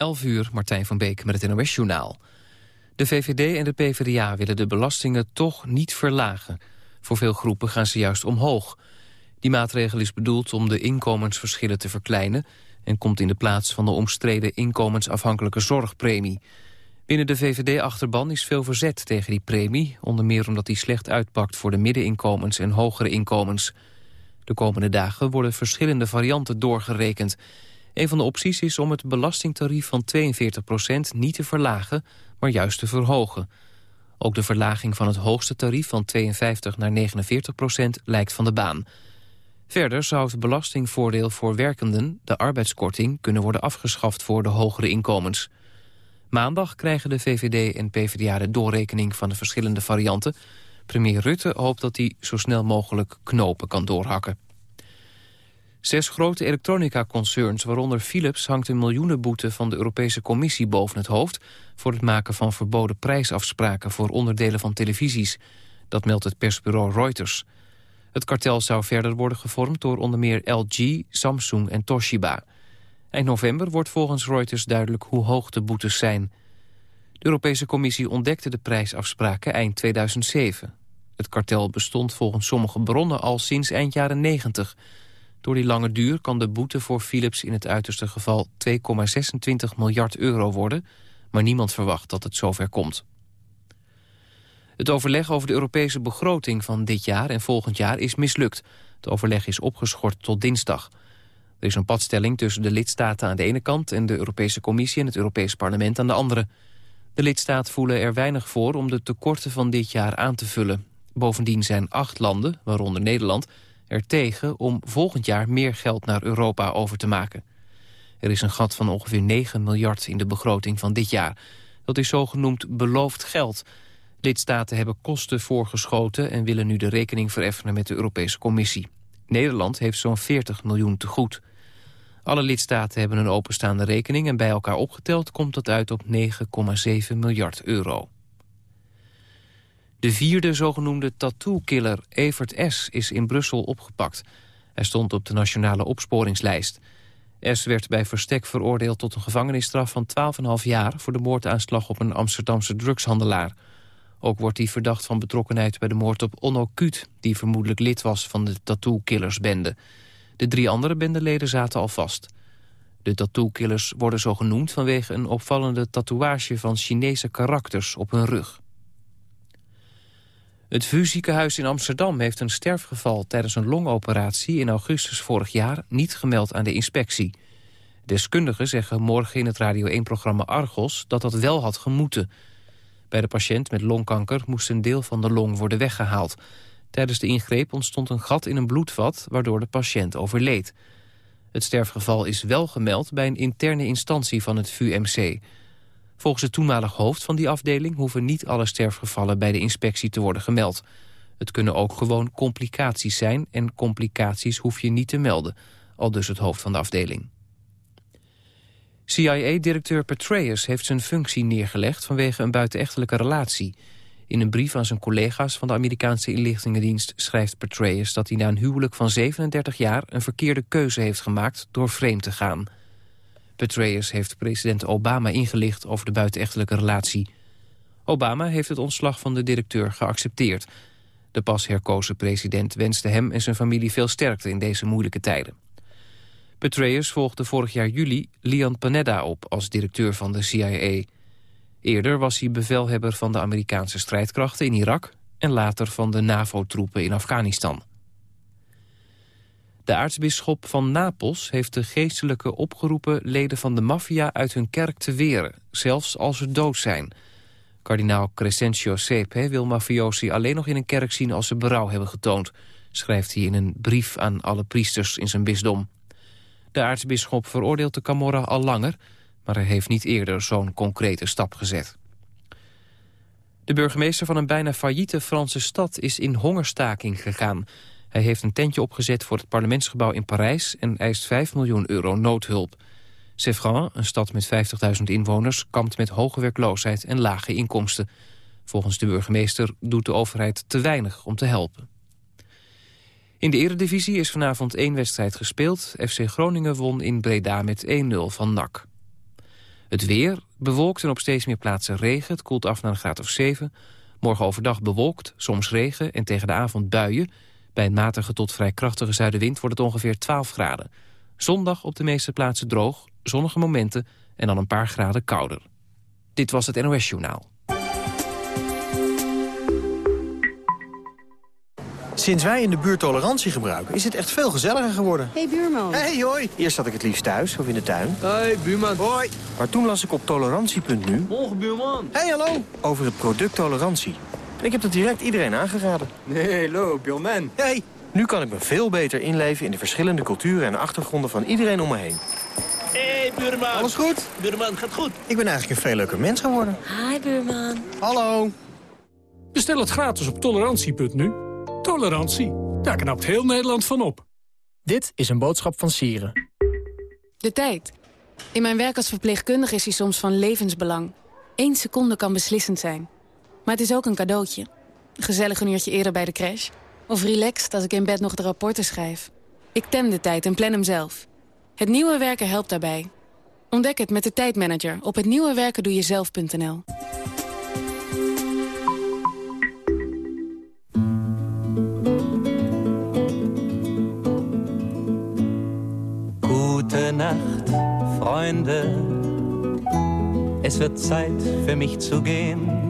11 uur, Martijn van Beek met het NOS-journaal. De VVD en de PvdA willen de belastingen toch niet verlagen. Voor veel groepen gaan ze juist omhoog. Die maatregel is bedoeld om de inkomensverschillen te verkleinen... en komt in de plaats van de omstreden inkomensafhankelijke zorgpremie. Binnen de VVD-achterban is veel verzet tegen die premie... onder meer omdat die slecht uitpakt voor de middeninkomens en hogere inkomens. De komende dagen worden verschillende varianten doorgerekend... Een van de opties is om het belastingtarief van 42% niet te verlagen, maar juist te verhogen. Ook de verlaging van het hoogste tarief van 52 naar 49% lijkt van de baan. Verder zou het belastingvoordeel voor werkenden, de arbeidskorting, kunnen worden afgeschaft voor de hogere inkomens. Maandag krijgen de VVD en PvdA de doorrekening van de verschillende varianten. Premier Rutte hoopt dat hij zo snel mogelijk knopen kan doorhakken. Zes grote elektronica-concerns, waaronder Philips... hangt een miljoenenboete van de Europese Commissie boven het hoofd... voor het maken van verboden prijsafspraken voor onderdelen van televisies. Dat meldt het persbureau Reuters. Het kartel zou verder worden gevormd door onder meer LG, Samsung en Toshiba. Eind november wordt volgens Reuters duidelijk hoe hoog de boetes zijn. De Europese Commissie ontdekte de prijsafspraken eind 2007. Het kartel bestond volgens sommige bronnen al sinds eind jaren 90... Door die lange duur kan de boete voor Philips in het uiterste geval 2,26 miljard euro worden, maar niemand verwacht dat het zover komt. Het overleg over de Europese begroting van dit jaar en volgend jaar is mislukt. Het overleg is opgeschort tot dinsdag. Er is een padstelling tussen de lidstaten aan de ene kant... en de Europese Commissie en het Europees Parlement aan de andere. De lidstaten voelen er weinig voor om de tekorten van dit jaar aan te vullen. Bovendien zijn acht landen, waaronder Nederland er tegen om volgend jaar meer geld naar Europa over te maken. Er is een gat van ongeveer 9 miljard in de begroting van dit jaar. Dat is zogenoemd beloofd geld. Lidstaten hebben kosten voorgeschoten en willen nu de rekening vereffenen met de Europese Commissie. Nederland heeft zo'n 40 miljoen te goed. Alle lidstaten hebben een openstaande rekening en bij elkaar opgeteld komt dat uit op 9,7 miljard euro. De vierde zogenoemde tattoo-killer Evert S. is in Brussel opgepakt. Hij stond op de nationale opsporingslijst. S. werd bij verstek veroordeeld tot een gevangenisstraf van 12,5 jaar... voor de moordaanslag op een Amsterdamse drugshandelaar. Ook wordt hij verdacht van betrokkenheid bij de moord op Onno Kuut... die vermoedelijk lid was van de tattoo-killersbende. De drie andere bendeleden zaten al vast. De tattoo-killers worden zo genoemd vanwege een opvallende tatoeage... van Chinese karakters op hun rug. Het VU ziekenhuis in Amsterdam heeft een sterfgeval tijdens een longoperatie in augustus vorig jaar niet gemeld aan de inspectie. Deskundigen zeggen morgen in het Radio 1-programma Argos dat dat wel had gemoeten. Bij de patiënt met longkanker moest een deel van de long worden weggehaald. Tijdens de ingreep ontstond een gat in een bloedvat waardoor de patiënt overleed. Het sterfgeval is wel gemeld bij een interne instantie van het VUMC. Volgens het toenmalig hoofd van die afdeling... hoeven niet alle sterfgevallen bij de inspectie te worden gemeld. Het kunnen ook gewoon complicaties zijn... en complicaties hoef je niet te melden. Al dus het hoofd van de afdeling. CIA-directeur Petraeus heeft zijn functie neergelegd... vanwege een buitenechtelijke relatie. In een brief aan zijn collega's van de Amerikaanse inlichtingendienst... schrijft Petraeus dat hij na een huwelijk van 37 jaar... een verkeerde keuze heeft gemaakt door vreemd te gaan... Petraeus heeft president Obama ingelicht over de buitenechtelijke relatie. Obama heeft het ontslag van de directeur geaccepteerd. De pas herkozen president wenste hem en zijn familie veel sterkte in deze moeilijke tijden. Petraeus volgde vorig jaar juli Leon Panetta op als directeur van de CIA. Eerder was hij bevelhebber van de Amerikaanse strijdkrachten in Irak... en later van de NAVO-troepen in Afghanistan. De aartsbisschop van Napels heeft de geestelijke opgeroepen... leden van de maffia uit hun kerk te weren, zelfs als ze dood zijn. Kardinaal Crescentio Sepe wil mafiosi alleen nog in een kerk zien... als ze berouw hebben getoond, schrijft hij in een brief aan alle priesters in zijn bisdom. De aartsbisschop veroordeelt de Camorra al langer... maar hij heeft niet eerder zo'n concrete stap gezet. De burgemeester van een bijna failliete Franse stad is in hongerstaking gegaan... Hij heeft een tentje opgezet voor het parlementsgebouw in Parijs... en eist 5 miljoen euro noodhulp. Sefran, een stad met 50.000 inwoners... kampt met hoge werkloosheid en lage inkomsten. Volgens de burgemeester doet de overheid te weinig om te helpen. In de eredivisie is vanavond één wedstrijd gespeeld. FC Groningen won in Breda met 1-0 van NAC. Het weer bewolkt en op steeds meer plaatsen regen. Het koelt af naar een graad of 7. Morgen overdag bewolkt, soms regen en tegen de avond buien. Bij een matige tot vrij krachtige zuidenwind wordt het ongeveer 12 graden. Zondag op de meeste plaatsen droog, zonnige momenten en dan een paar graden kouder. Dit was het NOS Journaal. Sinds wij in de buurt tolerantie gebruiken, is het echt veel gezelliger geworden. hey, buurman. hey, hoi. Eerst zat ik het liefst thuis of in de tuin. hey, buurman. Hoi. Maar toen las ik op tolerantie.nu... Morgen, buurman. hey, hallo. Over het product tolerantie. En ik heb dat direct iedereen aangeraden. Nee, loop, buurman. hey. Nu kan ik me veel beter inleven in de verschillende culturen en achtergronden van iedereen om me heen. hey, buurman. Alles goed? Buurman, gaat goed. Ik ben eigenlijk een veel leuker mens geworden. Hi, buurman. Hallo. Bestel het gratis op tolerantie.nu. Tolerantie, daar knapt heel Nederland van op. Dit is een boodschap van Sieren. De tijd. In mijn werk als verpleegkundige is die soms van levensbelang. Eén seconde kan beslissend zijn. Maar het is ook een cadeautje. Gezellig een uurtje eerder bij de crash. Of relaxed als ik in bed nog de rapporten schrijf. Ik tem de tijd en plan hem zelf. Het nieuwe werken helpt daarbij. Ontdek het met de tijdmanager op hetnieuwewerkendoejezelf.nl. Gute Nacht, Freunde. Es wird Zeit für mich zu gehen.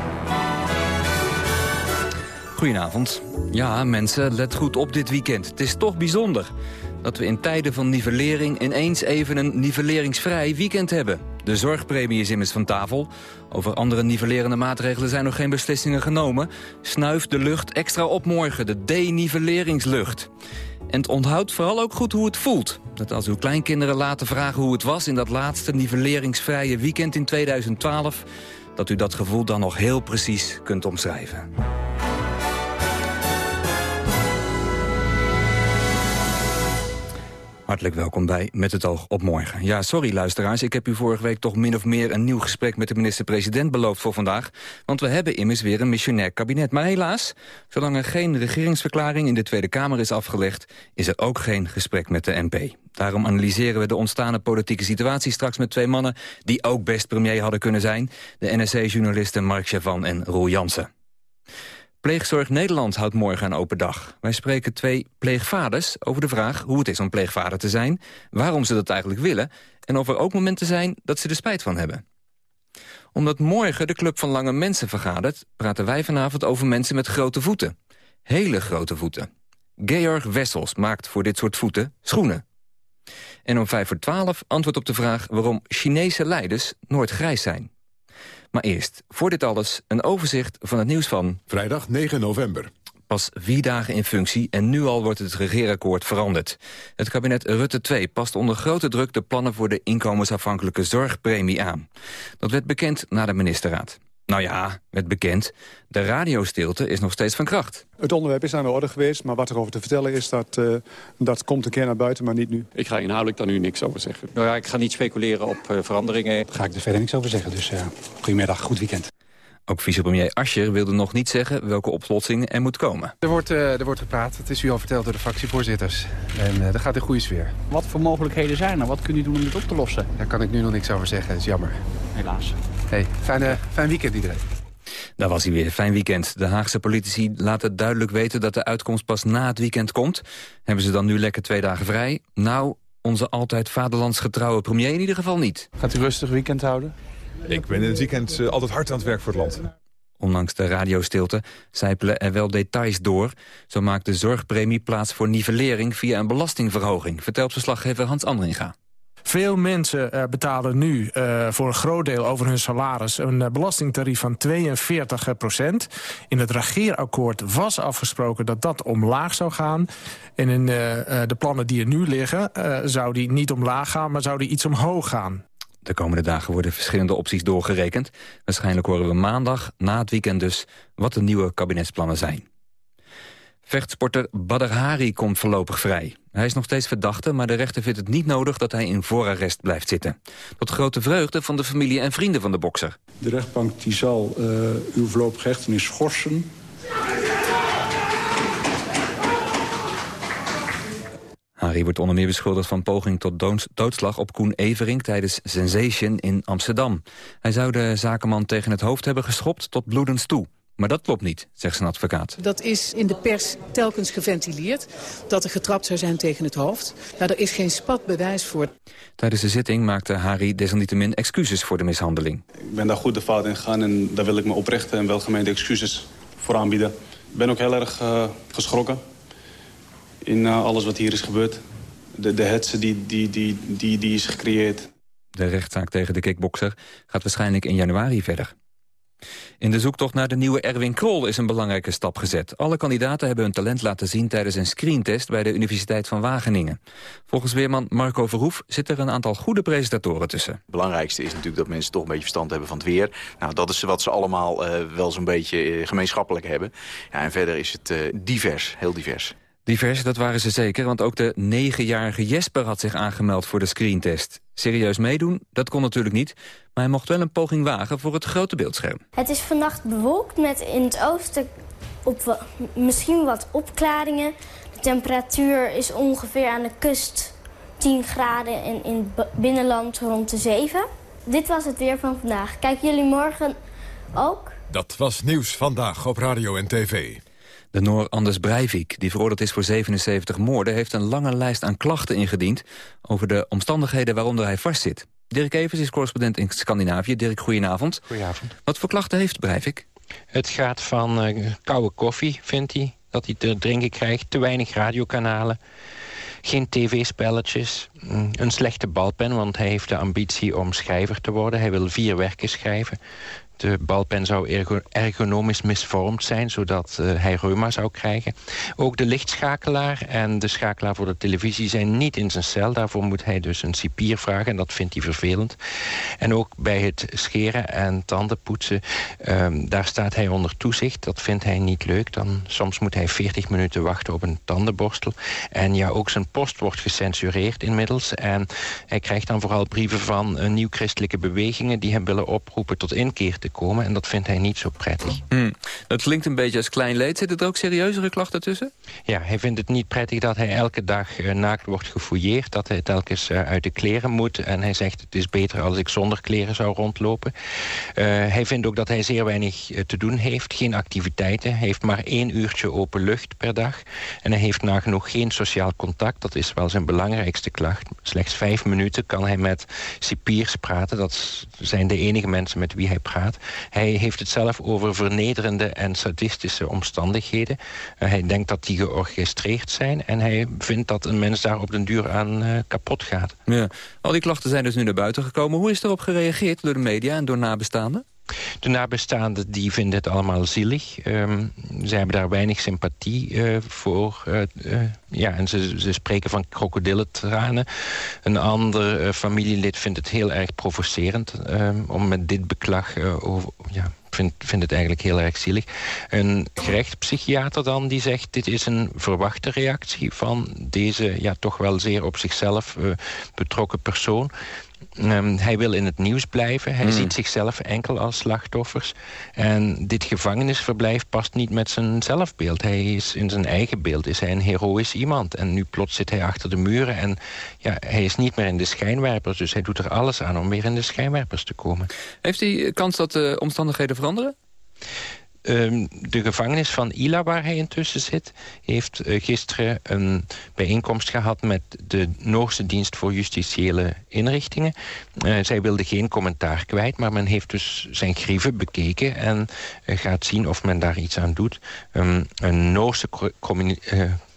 Goedenavond. Ja, mensen, let goed op dit weekend. Het is toch bijzonder dat we in tijden van nivellering... ineens even een nivelleringsvrij weekend hebben. De zorgpremie is immers van tafel. Over andere nivellerende maatregelen zijn nog geen beslissingen genomen. Snuif de lucht extra op morgen, de denivelleringslucht. En het onthoudt vooral ook goed hoe het voelt. Dat als uw kleinkinderen laten vragen hoe het was... in dat laatste nivelleringsvrije weekend in 2012... dat u dat gevoel dan nog heel precies kunt omschrijven. Hartelijk welkom bij Met het oog op morgen. Ja, sorry luisteraars, ik heb u vorige week toch min of meer... een nieuw gesprek met de minister-president beloofd voor vandaag. Want we hebben immers weer een missionair kabinet. Maar helaas, zolang er geen regeringsverklaring in de Tweede Kamer is afgelegd... is er ook geen gesprek met de NP. Daarom analyseren we de ontstane politieke situatie straks met twee mannen... die ook best premier hadden kunnen zijn. De NSC-journalisten Mark Chavan en Roel Jansen. Pleegzorg Nederland houdt morgen een open dag. Wij spreken twee pleegvaders over de vraag hoe het is om pleegvader te zijn... waarom ze dat eigenlijk willen... en of er ook momenten zijn dat ze er spijt van hebben. Omdat morgen de Club van Lange Mensen vergadert... praten wij vanavond over mensen met grote voeten. Hele grote voeten. Georg Wessels maakt voor dit soort voeten schoenen. En om vijf voor twaalf antwoord op de vraag... waarom Chinese leiders nooit grijs zijn. Maar eerst, voor dit alles, een overzicht van het nieuws van... Vrijdag 9 november. Pas vier dagen in functie en nu al wordt het regeerakkoord veranderd. Het kabinet Rutte 2 past onder grote druk de plannen voor de inkomensafhankelijke zorgpremie aan. Dat werd bekend na de ministerraad. Nou ja, werd bekend. De radiostilte is nog steeds van kracht. Het onderwerp is aan de orde geweest, maar wat er over te vertellen is... dat, uh, dat komt een keer naar buiten, maar niet nu. Ik ga inhoudelijk daar nu niks over zeggen. Nou ja, ik ga niet speculeren op uh, veranderingen. Daar ga ik er verder niks over zeggen, dus uh, goedemiddag, goed weekend. Ook vicepremier Ascher wilde nog niet zeggen welke oplossing er moet komen. Er wordt, uh, er wordt gepraat, het is u al verteld door de fractievoorzitters. En uh, dat gaat in goede sfeer. Wat voor mogelijkheden zijn er? Wat kunt u doen om dit op te lossen? Daar kan ik nu nog niks over zeggen, dat is jammer. Helaas. Hey, fijne, fijn weekend iedereen. Daar was hij weer. Fijn weekend. De Haagse politici laten duidelijk weten dat de uitkomst pas na het weekend komt. Hebben ze dan nu lekker twee dagen vrij? Nou, onze altijd vaderlandsgetrouwe premier in ieder geval niet. Gaat u rustig weekend houden? Ik ben in het weekend uh, altijd hard aan het werk voor het land. Ondanks de radiostilte zijpelen er wel details door. Zo maakt de zorgpremie plaats voor nivellering via een belastingverhoging... vertelt verslaggever Hans Andringa. Veel mensen uh, betalen nu uh, voor een groot deel over hun salaris... een uh, belastingtarief van 42 procent. In het regeerakkoord was afgesproken dat dat omlaag zou gaan. En in de plannen die er nu liggen zou die niet omlaag gaan... maar zou die iets omhoog gaan. De komende dagen worden verschillende opties doorgerekend. Waarschijnlijk horen we maandag, na het weekend dus, wat de nieuwe kabinetsplannen zijn. Vechtsporter Badr Hari komt voorlopig vrij. Hij is nog steeds verdachte, maar de rechter vindt het niet nodig dat hij in voorarrest blijft zitten. Tot grote vreugde van de familie en vrienden van de bokser. De rechtbank die zal uh, uw voorlopige hechtenis schorsen. Hari wordt onder meer beschuldigd van poging tot doodslag op Koen Evering tijdens Sensation in Amsterdam. Hij zou de zakenman tegen het hoofd hebben geschopt tot bloedens toe. Maar dat klopt niet, zegt zijn advocaat. Dat is in de pers telkens geventileerd, dat er getrapt zou zijn tegen het hoofd. Nou, er is geen spat bewijs voor. Tijdens de zitting maakte Harry desalniettemin excuses voor de mishandeling. Ik ben daar goed de fout in gegaan en daar wil ik me oprechte en welgemeende excuses voor aanbieden. Ik ben ook heel erg uh, geschrokken in uh, alles wat hier is gebeurd. De, de hetze die, die, die, die, die is gecreëerd. De rechtszaak tegen de kickbokser gaat waarschijnlijk in januari verder. In de zoektocht naar de nieuwe Erwin Krol is een belangrijke stap gezet. Alle kandidaten hebben hun talent laten zien tijdens een screentest bij de Universiteit van Wageningen. Volgens weerman Marco Verhoef zit er een aantal goede presentatoren tussen. Het belangrijkste is natuurlijk dat mensen toch een beetje verstand hebben van het weer. Nou, dat is wat ze allemaal uh, wel zo'n beetje uh, gemeenschappelijk hebben. Ja, en verder is het uh, divers, heel divers. Divers, dat waren ze zeker, want ook de negenjarige Jesper had zich aangemeld voor de screentest. Serieus meedoen, dat kon natuurlijk niet, maar hij mocht wel een poging wagen voor het grote beeldscherm. Het is vannacht bewolkt met in het oosten op, misschien wat opklaringen. De temperatuur is ongeveer aan de kust 10 graden en in het binnenland rond de 7. Dit was het weer van vandaag. Kijken jullie morgen ook? Dat was Nieuws Vandaag op Radio en TV. De Noor Anders Breivik, die veroordeeld is voor 77 moorden... heeft een lange lijst aan klachten ingediend... over de omstandigheden waaronder hij vastzit. Dirk Evers is correspondent in Scandinavië. Dirk, goedenavond. Goedenavond. Wat voor klachten heeft Breivik? Het gaat van uh, koude koffie, vindt hij. Dat hij te drinken krijgt. Te weinig radiokanalen. Geen tv-spelletjes. Mm, een slechte balpen, want hij heeft de ambitie om schrijver te worden. Hij wil vier werken schrijven. De balpen zou ergonomisch misvormd zijn, zodat uh, hij reuma zou krijgen. Ook de lichtschakelaar en de schakelaar voor de televisie zijn niet in zijn cel. Daarvoor moet hij dus een cipier vragen en dat vindt hij vervelend. En ook bij het scheren en tandenpoetsen, um, daar staat hij onder toezicht. Dat vindt hij niet leuk. Dan, soms moet hij 40 minuten wachten op een tandenborstel. En ja, ook zijn post wordt gecensureerd inmiddels. En hij krijgt dan vooral brieven van uh, nieuw-christelijke bewegingen... die hem willen oproepen tot inkeer te komen. En dat vindt hij niet zo prettig. Dat klinkt een beetje als klein leed. Zitten er ook serieuzere klachten tussen? Ja, hij vindt het niet prettig dat hij elke dag uh, naakt wordt gefouilleerd. Dat hij telkens uh, uit de kleren moet. En hij zegt het is beter als ik zonder kleren zou rondlopen. Uh, hij vindt ook dat hij zeer weinig te doen heeft. Geen activiteiten. Hij heeft maar één uurtje open lucht per dag. En hij heeft nagenoeg geen sociaal contact. Dat is wel zijn belangrijkste klacht. Slechts vijf minuten kan hij met cipiers praten. Dat zijn de enige mensen met wie hij praat. Hij heeft het zelf over vernederende en sadistische omstandigheden. Uh, hij denkt dat die georchestreerd zijn. En hij vindt dat een mens daar op den duur aan uh, kapot gaat. Ja. Al die klachten zijn dus nu naar buiten gekomen. Hoe is erop gereageerd door de media en door nabestaanden? De nabestaanden die vinden het allemaal zielig. Um, ze hebben daar weinig sympathie uh, voor. Uh, uh, ja, en ze, ze spreken van krokodillentranen. Een ander familielid vindt het heel erg provocerend... Um, om met dit beklag over, ja, vind, vind het eigenlijk heel erg zielig. Een gerechtspsychiater dan die zegt... dit is een verwachte reactie van deze ja, toch wel zeer op zichzelf betrokken persoon. Um, hij wil in het nieuws blijven. Hij mm. ziet zichzelf enkel als slachtoffers. En dit gevangenisverblijf past niet met zijn zelfbeeld. Hij is in zijn eigen beeld is hij een heroïs iemand. En nu plots zit hij achter de muren. En ja, hij is niet meer in de schijnwerpers. Dus hij doet er alles aan om weer in de schijnwerpers te komen. Heeft hij kans dat de omstandigheden veranderen? Um, de gevangenis van Ila, waar hij intussen zit... heeft uh, gisteren een bijeenkomst gehad met de Noorse dienst voor justitiële inrichtingen. Uh, zij wilde geen commentaar kwijt, maar men heeft dus zijn grieven bekeken... en uh, gaat zien of men daar iets aan doet. Um, een Noorse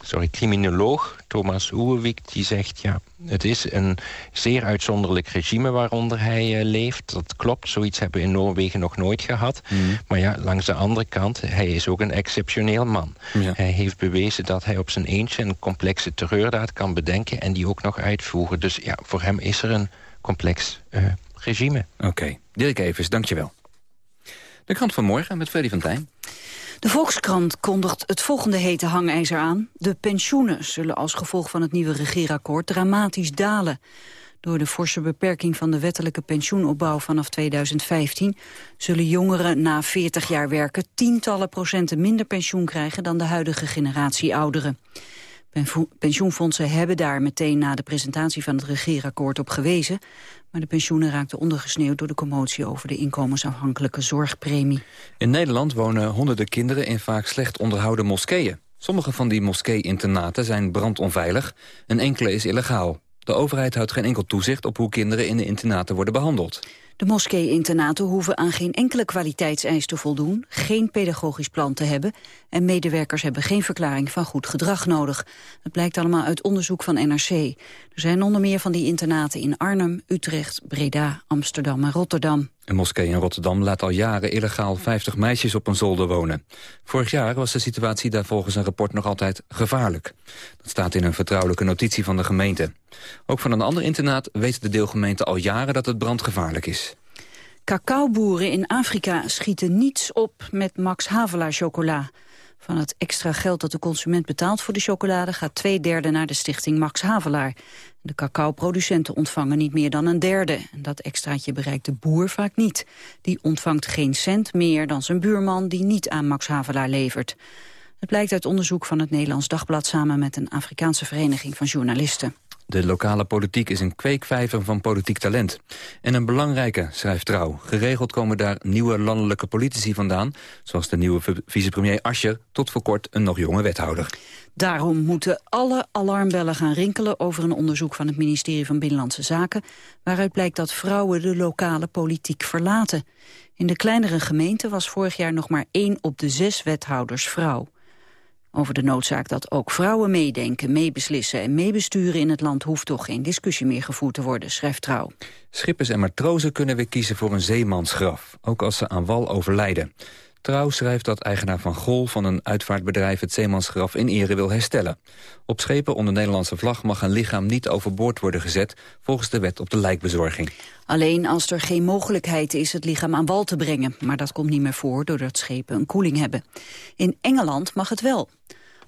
sorry, criminoloog, Thomas Oerwijk, die zegt... ja, het is een zeer uitzonderlijk regime waaronder hij uh, leeft. Dat klopt, zoiets hebben we in Noorwegen nog nooit gehad. Mm. Maar ja, langs de andere kant, hij is ook een exceptioneel man. Ja. Hij heeft bewezen dat hij op zijn eentje een complexe terreurdaad kan bedenken... en die ook nog uitvoeren. Dus ja, voor hem is er een complex uh, regime. Oké, Dirk Evers, dankjewel. De krant van morgen met Freddy van Tijn. De Volkskrant kondigt het volgende hete hangijzer aan. De pensioenen zullen als gevolg van het nieuwe regeerakkoord dramatisch dalen. Door de forse beperking van de wettelijke pensioenopbouw vanaf 2015... zullen jongeren na 40 jaar werken tientallen procenten minder pensioen krijgen... dan de huidige generatie ouderen. Pensioenfondsen hebben daar meteen na de presentatie van het regeerakkoord op gewezen. Maar de pensioenen raakten ondergesneeuwd door de commotie over de inkomensafhankelijke zorgpremie. In Nederland wonen honderden kinderen in vaak slecht onderhouden moskeeën. Sommige van die moskee-internaten zijn brandonveilig en enkele is illegaal. De overheid houdt geen enkel toezicht op hoe kinderen in de internaten worden behandeld. De moskee-internaten hoeven aan geen enkele kwaliteitseis te voldoen, geen pedagogisch plan te hebben en medewerkers hebben geen verklaring van goed gedrag nodig. Dat blijkt allemaal uit onderzoek van NRC. Er zijn onder meer van die internaten in Arnhem, Utrecht, Breda, Amsterdam en Rotterdam. Een moskee in Rotterdam laat al jaren illegaal 50 meisjes op een zolder wonen. Vorig jaar was de situatie daar volgens een rapport nog altijd gevaarlijk. Dat staat in een vertrouwelijke notitie van de gemeente. Ook van een ander internaat weet de deelgemeente al jaren dat het brandgevaarlijk is. Cacaoboeren in Afrika schieten niets op met Max Havelaar chocola. Van het extra geld dat de consument betaalt voor de chocolade... gaat twee derde naar de stichting Max Havelaar. De cacaoproducenten ontvangen niet meer dan een derde. Dat extraatje bereikt de boer vaak niet. Die ontvangt geen cent meer dan zijn buurman... die niet aan Max Havelaar levert. Het blijkt uit onderzoek van het Nederlands Dagblad... samen met een Afrikaanse vereniging van journalisten. De lokale politiek is een kweekvijver van politiek talent. En een belangrijke, schrijft Trouw. Geregeld komen daar nieuwe landelijke politici vandaan... zoals de nieuwe vicepremier Ascher, tot voor kort een nog jonge wethouder. Daarom moeten alle alarmbellen gaan rinkelen over een onderzoek van het ministerie van Binnenlandse Zaken, waaruit blijkt dat vrouwen de lokale politiek verlaten. In de kleinere gemeenten was vorig jaar nog maar één op de zes wethouders vrouw. Over de noodzaak dat ook vrouwen meedenken, meebeslissen en meebesturen in het land hoeft toch geen discussie meer gevoerd te worden, schrijft Trouw. Schippers en matrozen kunnen weer kiezen voor een zeemansgraf, ook als ze aan wal overlijden. Trouw schrijft dat eigenaar Van Gol van een uitvaartbedrijf het zeemansgraf in ere wil herstellen. Op schepen onder Nederlandse vlag mag een lichaam niet overboord worden gezet volgens de wet op de lijkbezorging. Alleen als er geen mogelijkheid is het lichaam aan wal te brengen. Maar dat komt niet meer voor doordat schepen een koeling hebben. In Engeland mag het wel.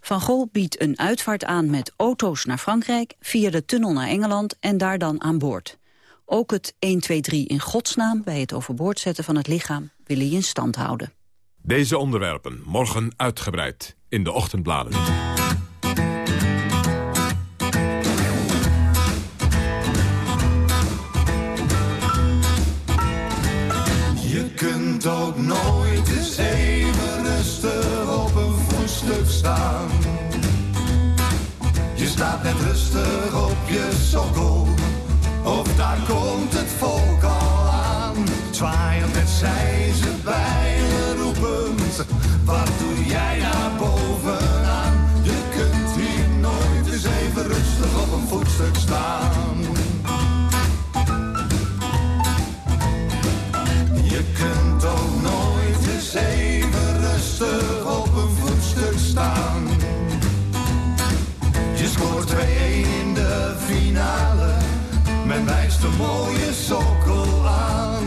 Van Gol biedt een uitvaart aan met auto's naar Frankrijk... via de tunnel naar Engeland en daar dan aan boord. Ook het 123 in godsnaam bij het overboord zetten van het lichaam... wil hij in stand houden. Deze onderwerpen morgen uitgebreid in de ochtendbladen. Je kunt ook nooit eens even rustig op een voetstuk staan. Je staat net rustig op je sokkel, of daar komt het volk al aan. Zwaaiend met zij ze bijlen wat doe jij daar bovenaan? Je kunt hier nooit eens even rustig op een voetstuk staan. Je kunt ook nooit eens even rustig op een voetstuk staan. Je scoort 2-1 in de finale, men wijst een mooie sokkel aan.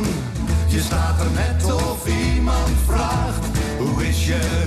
Je staat hoe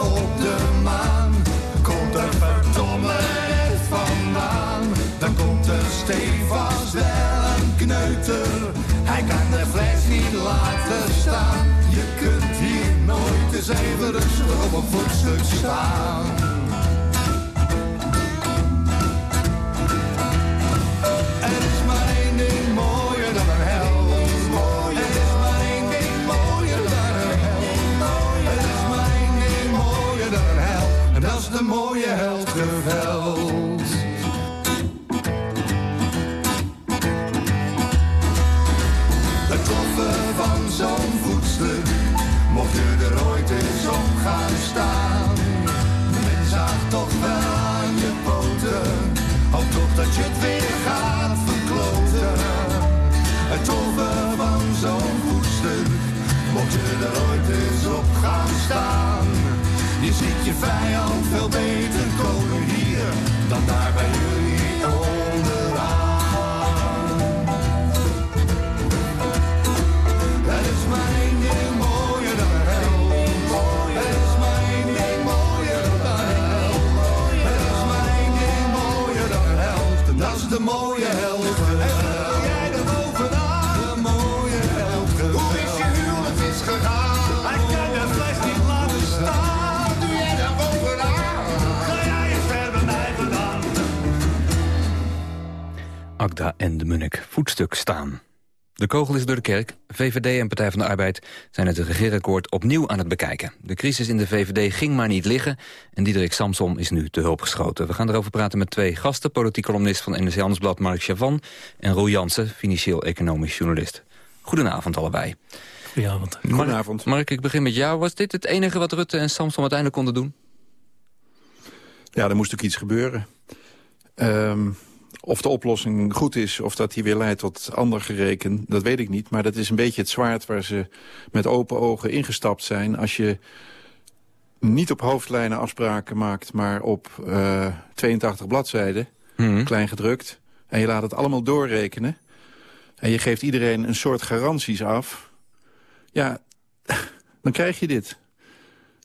op de maan. Komt er verdomme vandaan. Dan komt er stevast wel een kneuter. Hij kan de fles niet laten staan. Je kunt hier nooit eens even rustig op een voetstuk staan. De mooie held geveld. Het toffe van zo'n voetstuk, mocht je er ooit eens op gaan staan. Men zag toch wel aan je poten, hoop toch dat je het weer gaat verkloten. Het toffe van zo'n voetstuk, mocht je er ooit eens op gaan staan. Je ziet je vijand veel beter komen hier, dan daar De kogel is door de kerk. VVD en Partij van de Arbeid zijn het regeerakkoord opnieuw aan het bekijken. De crisis in de VVD ging maar niet liggen en Diederik Samsom is nu te hulp geschoten. We gaan erover praten met twee gasten, politiek columnist van NRC Handelsblad Mark Chavan en Roel Jansen, financieel-economisch journalist. Goedenavond allebei. Goedenavond. Goedenavond. Mark, ik begin met jou. Was dit het enige wat Rutte en Samsom uiteindelijk konden doen? Ja, er moest ook iets gebeuren. Ehm, of de oplossing goed is, of dat die weer leidt tot ander gereken, dat weet ik niet. Maar dat is een beetje het zwaard waar ze met open ogen ingestapt zijn. Als je niet op hoofdlijnen afspraken maakt, maar op eh 82 bladzijden, klein gedrukt. En je laat het allemaal doorrekenen. En je geeft iedereen een soort garanties af. Ja, dan krijg je dit.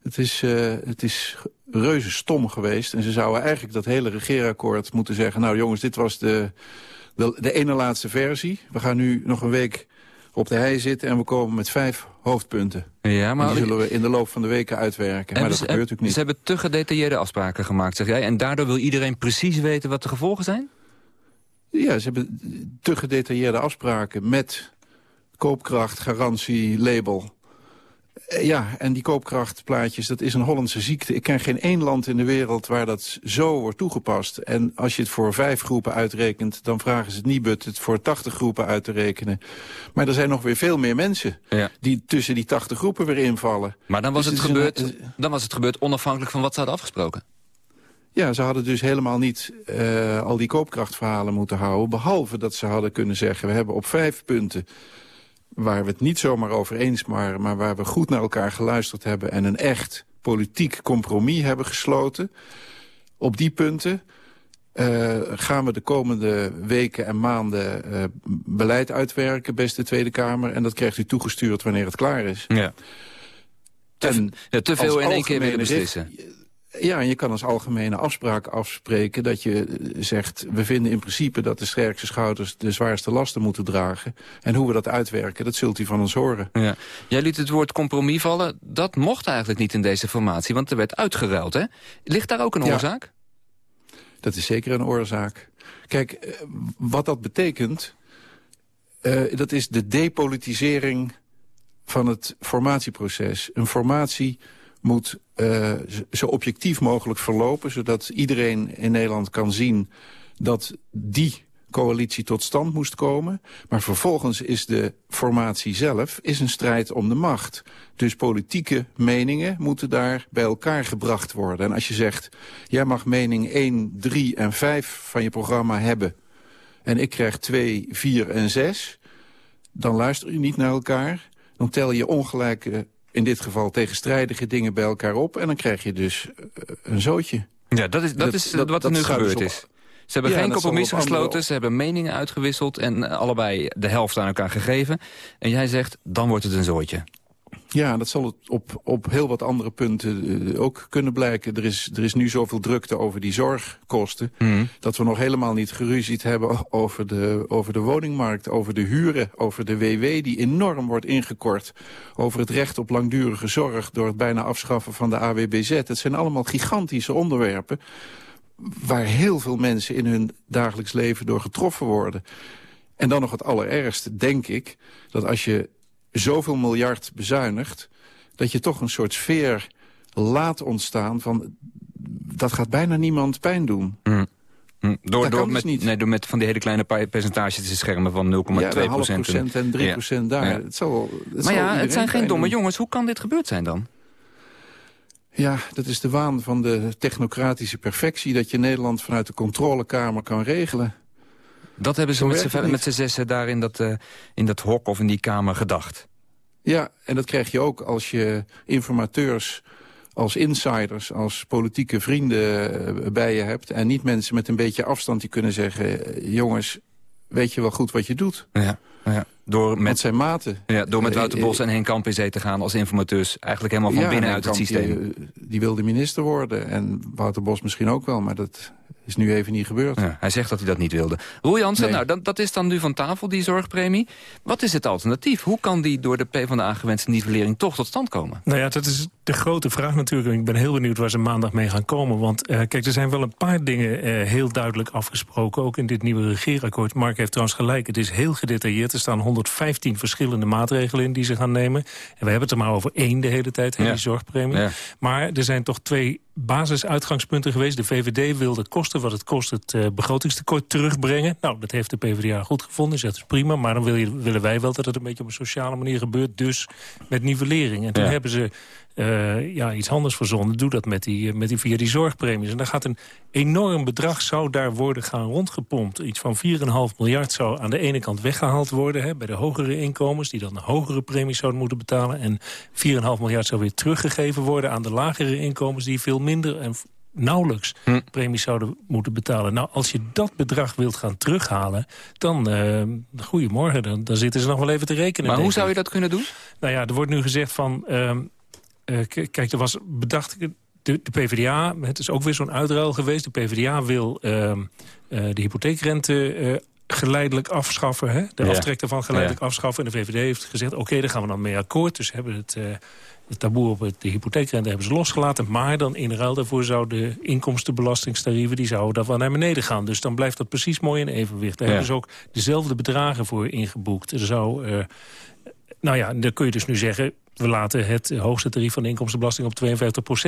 Het is, eh, het is reuze stom geweest. En ze zouden eigenlijk dat hele regeerakkoord moeten zeggen... nou jongens, dit was de, de, de ene laatste versie. We gaan nu nog een week op de hei zitten... en we komen met vijf hoofdpunten. Ja, maar En die zullen we in de loop van de weken uitwerken. Maar dat ze, gebeurt natuurlijk niet. Ze hebben te gedetailleerde afspraken gemaakt, zeg jij. En daardoor wil iedereen precies weten wat de gevolgen zijn? Ja, ze hebben te gedetailleerde afspraken met koopkracht, garantie, label. Eh, Ja, en die koopkrachtplaatjes, dat is een Hollandse ziekte. Ik ken geen één land in de wereld waar dat zo wordt toegepast. En als je het voor vijf groepen uitrekent... dan vragen ze het Nibud het voor 80 groepen uit te rekenen. Maar er zijn nog weer veel meer mensen... die tussen die 80 groepen weer invallen. Maar dan was, Dus het is een- gebeurd, dan was het gebeurd onafhankelijk van wat ze hadden afgesproken. Ja, ze hadden dus helemaal niet eh, al die koopkrachtverhalen moeten houden. Behalve dat ze hadden kunnen zeggen... we hebben op vijf punten waar we het niet zomaar over eens waren... maar waar we goed naar elkaar geluisterd hebben... en een echt politiek compromis hebben gesloten. Op die punten eh, gaan we de komende weken en maanden eh, beleid uitwerken... beste Tweede Kamer. En dat krijgt u toegestuurd wanneer het klaar is. Ja. En Ja, te veel in één keer willen beslissen. Ja, en je kan als algemene afspraak afspreken dat je eh, zegt... we vinden in principe dat de sterkste schouders de zwaarste lasten moeten dragen. En hoe we dat uitwerken, dat zult u van ons horen. Ja. Jij liet het woord compromis vallen. Dat mocht eigenlijk niet in deze formatie, want er werd uitgeruild. Hè? Ligt daar ook een Ja. oorzaak? Dat is zeker een oorzaak. Kijk, eh, wat dat betekent... eh, dat is de depolitisering van het formatieproces. Een formatie moet z- zo objectief mogelijk verlopen... zodat iedereen in Nederland kan zien dat die coalitie tot stand moest komen. Maar vervolgens is de formatie zelf is een strijd om de macht. Dus politieke meningen moeten daar bij elkaar gebracht worden. En als je zegt, jij mag mening 1, 3 en 5 van je programma hebben... en ik krijg 2, 4 en 6, dan luister je niet naar elkaar. Dan tel je ongelijke, in dit geval tegenstrijdige dingen bij elkaar op... en dan krijg je dus eh, een zootje. Ja, dat is, dat is wat er nu gebeurd is. Ze hebben Ja, geen compromis op andere- gesloten, ze hebben meningen uitgewisseld... en eh, allebei de helft aan elkaar gegeven. En jij zegt, dan wordt het een zooitje. Ja, dat zal het op, op heel wat andere punten eh, ook kunnen blijken. Er is, er is nu zoveel drukte over die zorgkosten... dat we nog helemaal niet geruzied hebben over de, over de woningmarkt... over de huren, over de WW die enorm wordt ingekort... over het recht op langdurige zorg door het bijna afschaffen van de AWBZ. Het zijn allemaal gigantische onderwerpen waar heel veel mensen in hun dagelijks leven door getroffen worden. En dan nog het allerergste, denk ik, dat als je zoveel miljard bezuinigt... dat je toch een soort sfeer laat ontstaan van... dat gaat bijna niemand pijn doen. Mm. Mm. Door, Dat door, dus met, niet. Nee, door met van die hele kleine percentages te schermen van 0,2 Ja, procent. en 3 procent daar. Ja. Het zal, het Maar ja, het zijn geen domme doen. jongens. Hoe kan dit gebeurd zijn dan? Ja, dat is de waan van de technocratische perfectie... dat je Nederland vanuit de controlekamer kan regelen. Dat hebben ze Zo met z'n- zessen daar in dat, eh, in dat hok of in die kamer gedacht. Ja, en dat krijg je ook als je informateurs als insiders, als politieke vrienden eh, bij je hebt... en niet mensen met een beetje afstand die kunnen zeggen... eh, jongens, weet je wel goed wat je doet? Ja, ja. Door Met zijn maten. ja, door met Wouter Bos en Henk Kamp in zee te gaan als informateurs. Eigenlijk helemaal van Ja, binnenuit het systeem. Die, die wilde minister worden en Wouter Bos misschien ook wel... maar dat is nu even niet gebeurd. Ja, hij zegt dat hij dat niet wilde. Roel Jansen, Nee. nou, dat, dat is dan nu van tafel, die zorgpremie. Wat is het alternatief? Hoe kan die door de PvdA gewenste nivellering toch tot stand komen? Nou ja, dat is de grote vraag natuurlijk. En ik ben heel benieuwd waar ze maandag mee gaan komen. Want eh, kijk, er zijn wel een paar dingen eh, heel duidelijk afgesproken. Ook in dit nieuwe regeerakkoord. Mark heeft trouwens gelijk. Het is heel gedetailleerd. Er staan 115 verschillende maatregelen in die ze gaan nemen. En we hebben het er maar over één de hele tijd, hè, Ja. die zorgpremie. Ja. Maar er zijn toch twee basisuitgangspunten geweest. De VVD wilde kosten wat het kost het eh, begrotingstekort terugbrengen. Nou, dat heeft de PvdA goed gevonden. Zegt, dat is prima. Maar dan wil je, willen wij wel dat het een beetje op een sociale manier gebeurt. Dus met nivellering. En toen Ja. hebben ze eh, ja, iets anders verzonnen. Doe dat met die, eh, met die, via die zorgpremies. En daar gaat een enorm bedrag zou daar worden gaan rondgepompt. Iets van 4,5 miljard zou aan de ene kant weggehaald worden... Hè, bij de hogere inkomens, die dan een hogere premies zouden moeten betalen. En 4,5 miljard zou weer teruggegeven worden aan de lagere inkomens... die veel minder en nauwelijks Hm. premies zouden moeten betalen. Nou, als je dat bedrag wilt gaan terughalen... dan, eh goedemorgen, dan, dan zitten ze nog wel even te rekenen. Maar hoe zou je dat kunnen doen? Nou ja, er wordt nu gezegd van... ehm, eh, kijk, er was bedacht... De, de PvdA, het is ook weer zo'n uitruil geweest. De PvdA wil ehm, eh, de hypotheekrente eh, geleidelijk afschaffen. Hè? De Ja. aftrek daarvan geleidelijk afschaffen. En de VVD heeft gezegd, oké, daar gaan we dan mee akkoord. Dus hebben het... eh, het taboe op het- de hypotheekrente hebben ze losgelaten. Maar dan in ruil daarvoor zouden de inkomstenbelastingstarieven... die zouden dan wel naar beneden gaan. Dus dan blijft dat precies mooi in evenwicht. Daar Ja. hebben ze ook dezelfde bedragen voor ingeboekt. Er zou... eh, nou ja, dan kun je dus nu zeggen... we laten het hoogste tarief van inkomstenbelasting op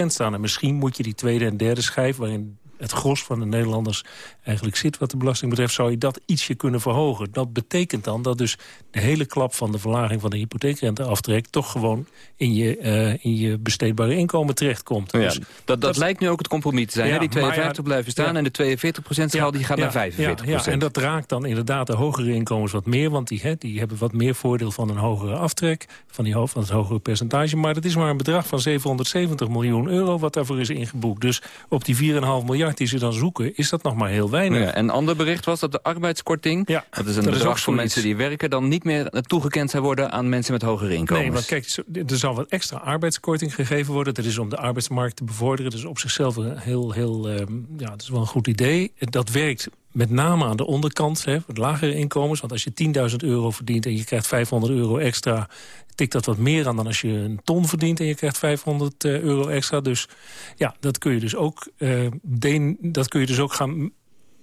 52% staan. En misschien moet je die tweede en derde schijf... waarin het gros van de Nederlanders eigenlijk zit wat de belasting betreft... zou je dat ietsje kunnen verhogen. Dat betekent dan dat dus de hele klap van de verlaging van de hypotheekrenteaftrek... toch gewoon in je, eh, in je besteedbare inkomen terechtkomt. Ja, Dus dat, dat, lijkt nu ook het compromis te zijn. Ja, hè? Die maar 52 ja, blijven staan en de 42% schaal die gaat naar 45 ja, ja, en dat raakt dan inderdaad de hogere inkomens wat meer... want die, hè, die hebben wat meer voordeel van een hogere aftrek... van, die, van het hogere percentage. Maar dat is maar een bedrag van 770 miljoen euro... wat daarvoor is ingeboekt. Dus op die 4,5 miljard die ze dan zoeken... is dat nog maar heel weinig. Ja, en een ander bericht was dat de arbeidskorting... Ja, dat is een dat bedrag voor mensen die werken... dan niet meer toegekend zou worden aan mensen met hogere inkomens. Nee, want kijk, er zal wat extra arbeidskorting gegeven worden. Dat is om de arbeidsmarkt te bevorderen. Dat is op zichzelf een heel, heel ehm, ja, dat is wel een goed idee. Dat werkt met name aan de onderkant, hè, voor de lagere inkomens. Want als je 10.000 euro verdient en je krijgt 500 euro extra... tikt dat wat meer aan dan als je een ton verdient en je krijgt 500 eh, euro extra. Dus ja, dat kun je dus ook, eh, dat kun je dus ook gaan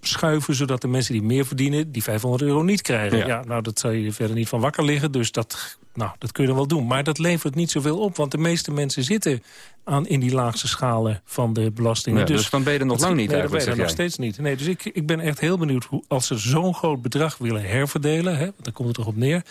schuiven... zodat de mensen die meer verdienen die 500 euro niet krijgen. Ja. Ja, nou, dat zou je verder niet van wakker liggen. Dus dat, nou, dat kun je dan wel doen. Maar dat levert niet zoveel op. Want de meeste mensen zitten aan, in die laagste schalen van de belastingen. Ja, dus dan ben je er nog lang niet nee, dan ben eigenlijk, je nog steeds niet. Nee, dus ik, ik ben echt heel benieuwd hoe, als ze zo'n groot bedrag willen herverdelen... Hè, want daar komt het toch op neer...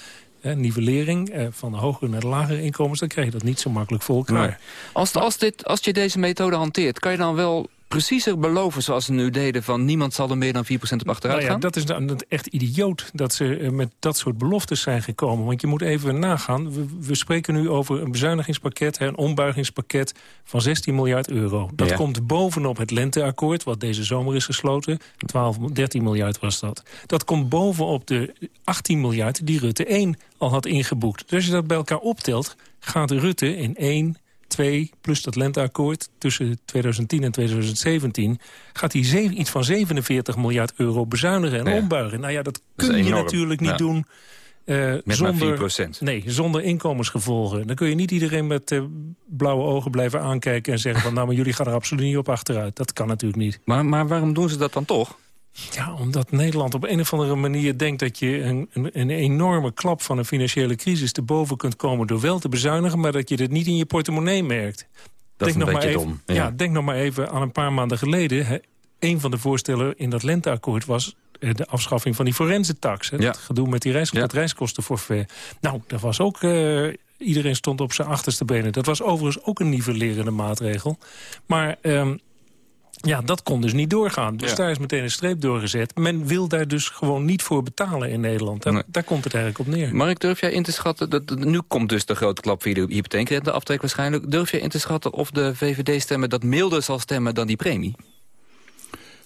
Hè, nivellering eh, van de hogere naar de lagere inkomens... dan krijg je dat niet zo makkelijk voor elkaar. Nee. Als, als, dit, als je deze methode hanteert, kan je dan wel preciezer beloven... zoals ze nu deden, van niemand zal er meer dan 4% op achteruit Nou ja, gaan? dat is dan echt idioot dat ze eh, met dat soort beloftes zijn gekomen. Want je moet even nagaan. We, we spreken nu over een bezuinigingspakket, hè, een ombuigingspakket van 16 miljard euro. Dat Ja. komt bovenop het lenteakkoord, wat deze zomer is gesloten. 12, 13 miljard was dat. Dat komt bovenop de 18 miljard die Rutte 1 al had ingeboekt. Dus als je dat bij elkaar optelt, gaat Rutte in 1, 2 plus dat lenteakkoord tussen 2010 en 2017... gaat hij iets van 47 miljard euro bezuinigen en Ja. ombuigen. Nou ja, dat kun je enorm. natuurlijk niet Ja. doen... eh, maar zonder, 4%. Nee, zonder inkomensgevolgen. Dan kun je niet iedereen met eh, blauwe ogen blijven aankijken... en zeggen van nou, maar jullie gaan er absoluut niet op achteruit. Dat kan natuurlijk niet. Maar, maar waarom doen ze dat dan toch? Ja, omdat Nederland op een of andere manier denkt dat je een, een, enorme klap van een financiële crisis te boven kunt komen door wel te bezuinigen, maar dat je dit niet in je portemonnee merkt. Dat is denk nog maar dom. even, ja. denk nog maar even aan een paar maanden geleden. Hè, een van de voorstellen in dat lenteakkoord was eh, de afschaffing van die forensentax. Hè, Dat gedoe met die reis, het reiskostenforfait. Nou, dat was ook... eh, iedereen stond op zijn achterste benen. Dat was overigens ook een nivellerende maatregel. Maar... ehm, ja, dat kon dus niet doorgaan. Dus Ja. daar is meteen een streep doorgezet. Men wil daar dus gewoon niet voor betalen in Nederland. Daar, Nee. daar komt het eigenlijk op neer. Mark, durf jij in te schatten... Dat, nu komt dus de grote klap via de hypotheekrenteaftrek waarschijnlijk. Durf jij in te schatten of de VVD-stemmer dat milder zal stemmen dan die premie?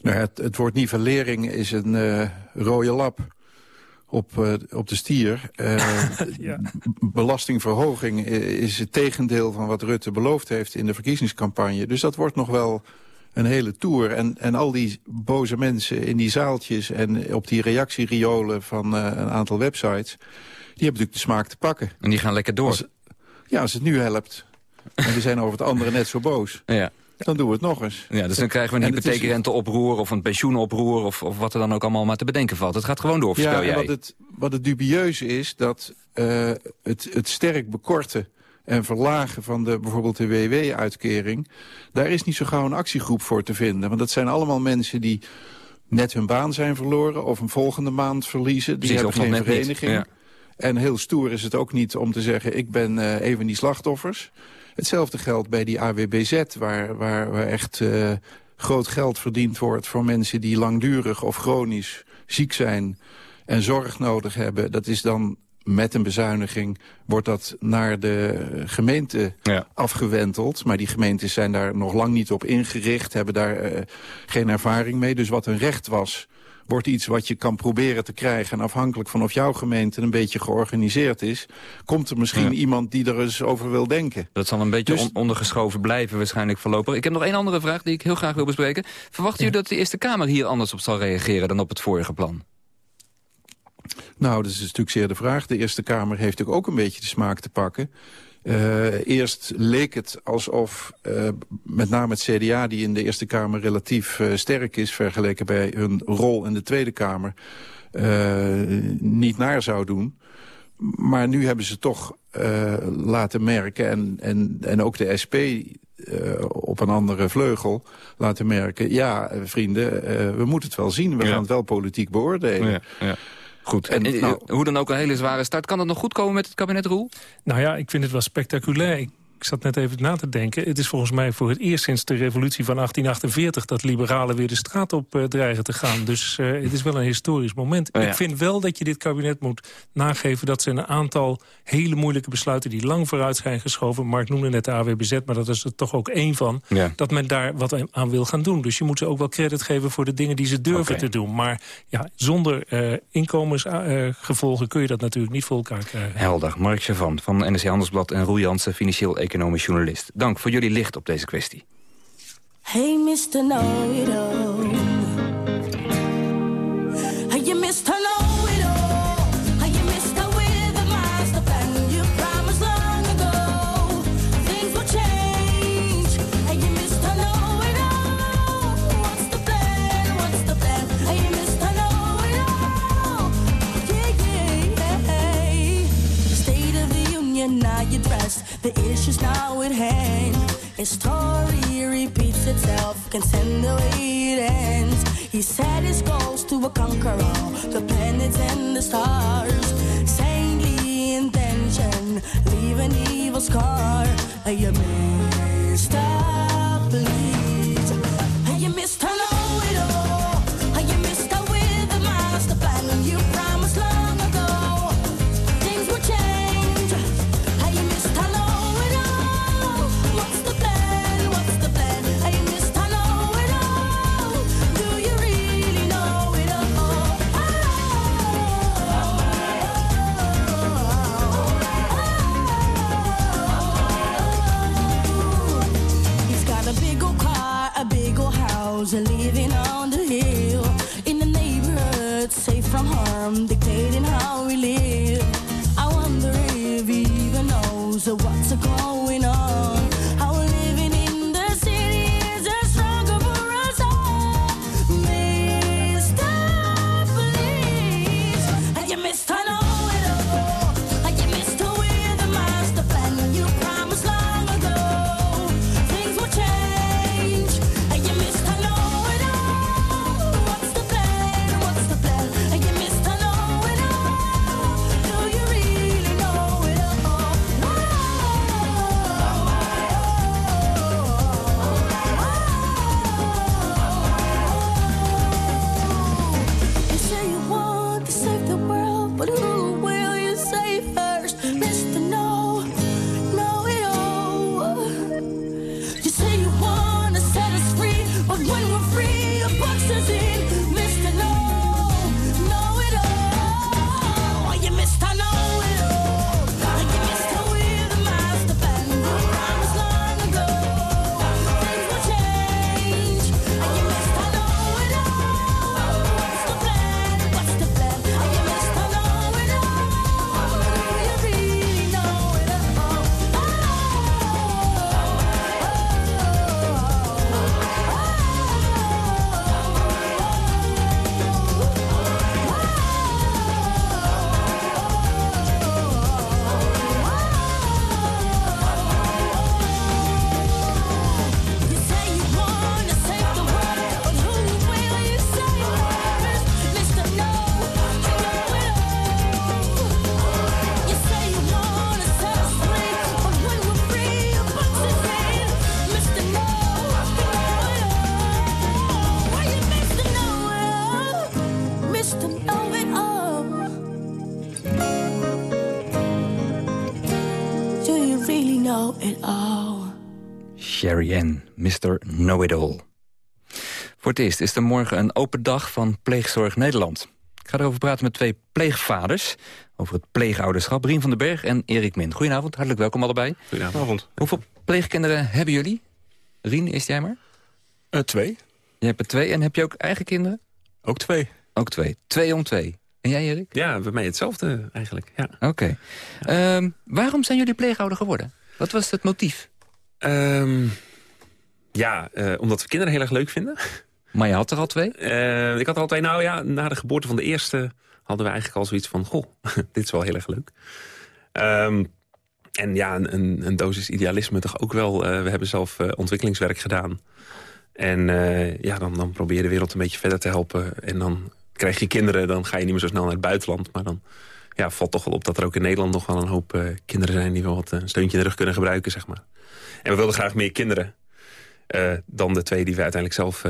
Nou, het, het woord nivellering is een eh, rode lap op, eh, op de stier. Eh, Belastingverhoging i- is het tegendeel van wat Rutte beloofd heeft in de verkiezingscampagne. Dus dat wordt nog wel een hele tour. En, en al die boze mensen in die zaaltjes en op die reactieriolen van eh, een aantal websites... die hebben natuurlijk de smaak te pakken. En die gaan lekker door. Als, ja, als het nu helpt. En we zijn over het andere net zo boos. Ja. Dan doen we het nog eens. Ja, dus dan krijgen we een hypotheekrenteoproer of een pensioenoproer... Of, of wat er dan ook allemaal maar te bedenken valt. Het gaat gewoon door, Ja, jij. wat het, wat het dubieuze is, dat eh, het, het sterk bekorten en verlagen van de, bijvoorbeeld de WW-uitkering... daar is niet zo gauw een actiegroep voor te vinden. Want dat zijn allemaal mensen die net hun baan zijn verloren... of een volgende maand verliezen. Die Precies, hebben geen vereniging. ja. En heel stoer is het ook niet om te zeggen... ik ben eh, even die slachtoffers. Hetzelfde geldt bij die AWBZ, waar, waar, waar echt eh, groot geld verdiend wordt... voor mensen die langdurig of chronisch ziek zijn en zorg nodig hebben. Dat is dan met een bezuiniging wordt dat naar de gemeente afgewenteld. Maar die gemeentes zijn daar nog lang niet op ingericht, hebben daar eh, geen ervaring mee. Dus wat een recht was, wordt iets wat je kan proberen te krijgen. En afhankelijk van of jouw gemeente een beetje georganiseerd is... komt er misschien iemand die er eens over wil denken. Dat zal een beetje Dus- on- ondergeschoven blijven waarschijnlijk voorlopig. Ik heb nog één andere vraag die ik heel graag wil bespreken. Verwacht u dat de Eerste Kamer hier anders op zal reageren dan op het vorige plan? Nou, dat is natuurlijk zeer de vraag. De Eerste Kamer heeft natuurlijk ook een beetje de smaak te pakken. Eh, eerst leek het alsof eh, met name het CDA... die in de Eerste Kamer relatief eh, sterk is... vergeleken bij hun rol in de Tweede Kamer... niet naar zou doen. Maar nu hebben ze toch laten merken... En, en, en ook de SP op een andere vleugel laten merken... ja, vrienden, we moeten het wel zien. We gaan het wel politiek beoordelen. Ja, ja. Goed, en, En, eh, nou- hoe dan ook een hele zware start. Kan het nog goed komen met het kabinet Roel? Nou ja, ik vind het wel spectaculair. Ik, ik zat net even na te denken. Het is volgens mij voor het eerst sinds de revolutie van 1848... dat liberalen weer de straat op eh, dreigen te gaan. Dus eh, het is wel een historisch moment. Oh ja. Ik vind wel dat je dit kabinet moet nageven... dat ze een aantal hele moeilijke besluiten... die lang vooruit zijn geschoven. Mark noemde net de AWBZ, maar dat is er toch ook één van. Ja. Dat men daar wat aan wil gaan doen. Dus je moet ze ook wel credit geven voor de dingen die ze durven te doen. Maar ja, zonder eh, inkomensgevolgen kun je dat natuurlijk niet voor elkaar krijgen. Helder. Mark Chavan van NRC Handelsblad en Roel Jansen, financieel-economisch journalist. Dank voor jullie licht op deze kwestie. Hey, Mr. Know-it-all. Hey, Mr. Union, now you dressed. The issues now at hand. A story repeats itself, can send the way it ends. He set his goals to conquer all the planets and the stars. Saintly intention, leave an evil scar. You Mr. Please. And living on the hill. In the neighborhood, safe from harm, dictating how het eerst is er morgen een open dag van Pleegzorg Nederland. Ik ga erover praten met twee pleegvaders over het pleegouderschap. Rien van den Berg en Erik Min. Goedenavond, hartelijk welkom allebei. Goedenavond. Hoeveel pleegkinderen hebben jullie? Rien, is jij maar? Uh, twee. Je hebt er twee en heb je ook eigen kinderen? Ook twee. Ook twee. Twee om twee. En jij, Erik? Ja, bij mij hetzelfde eigenlijk, ja. Oké. Ehm, waarom zijn jullie pleegouder geworden? Wat was het motief? Ehm, ja, eh, omdat we kinderen heel erg leuk vinden. Maar je had er al twee? Eh, ik had er al twee. Nou ja, na de geboorte van de eerste hadden we eigenlijk al zoiets van... goh, dit is wel heel erg leuk. Ehm, en ja, een, een dosis idealisme toch ook wel. Eh, we hebben zelf eh, ontwikkelingswerk gedaan. En ja, dan, dan probeer je de wereld een beetje verder te helpen. En dan krijg je kinderen, dan ga je niet meer zo snel naar het buitenland. Maar dan ja, valt toch wel op dat er ook in Nederland nog wel een hoop kinderen zijn... die wel wat een steuntje in de rug kunnen gebruiken, zeg maar. En we wilden graag meer kinderen dan de twee die we uiteindelijk zelf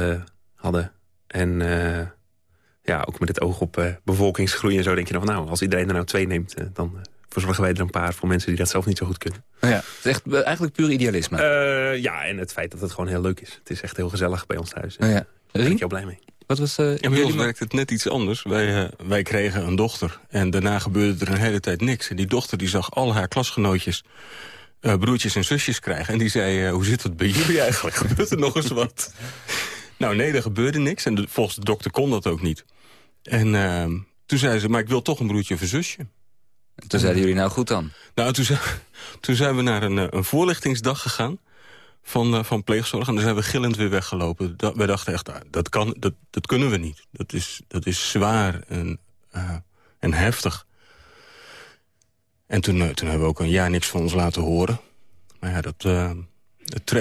hadden. En eh, ja, ook met het oog op eh, bevolkingsgroei en zo denk je dan van... nou, als iedereen er nou twee neemt, eh, dan verzorgen wij er een paar... voor mensen die dat zelf niet zo goed kunnen. Oh ja, het is echt eigenlijk puur idealisme. Eh, ja, en het feit dat het gewoon heel leuk is. Het is echt heel gezellig bij ons thuis. Oh ja. Daar ben ik heel blij mee. Wat was, Ja, bij ons werkt het net iets anders. Wij, wij kregen een dochter en daarna gebeurde er een hele tijd niks. En die dochter die zag al haar klasgenootjes eh, broertjes en zusjes krijgen. En die zei, eh, hoe zit het bij jullie eigenlijk? Gebeurt er nog eens wat? Nou nee, er gebeurde niks. En de- volgens de dokter kon dat ook niet. En ehm, toen zei ze, maar ik wil toch een broertje of een zusje. Toen zeiden jullie nou goed dan? Nou, toen, zijn- toen zijn we naar een, eh, een voorlichtingsdag gegaan van, eh, van pleegzorg. En daar zijn we gillend weer weggelopen. Dat, wij dachten echt, ah, dat, kan, dat, dat kunnen we niet. Dat is, dat is zwaar en, eh, en heftig. En toen, toen hebben we ook een jaar niks van ons laten horen. Maar ja, dat,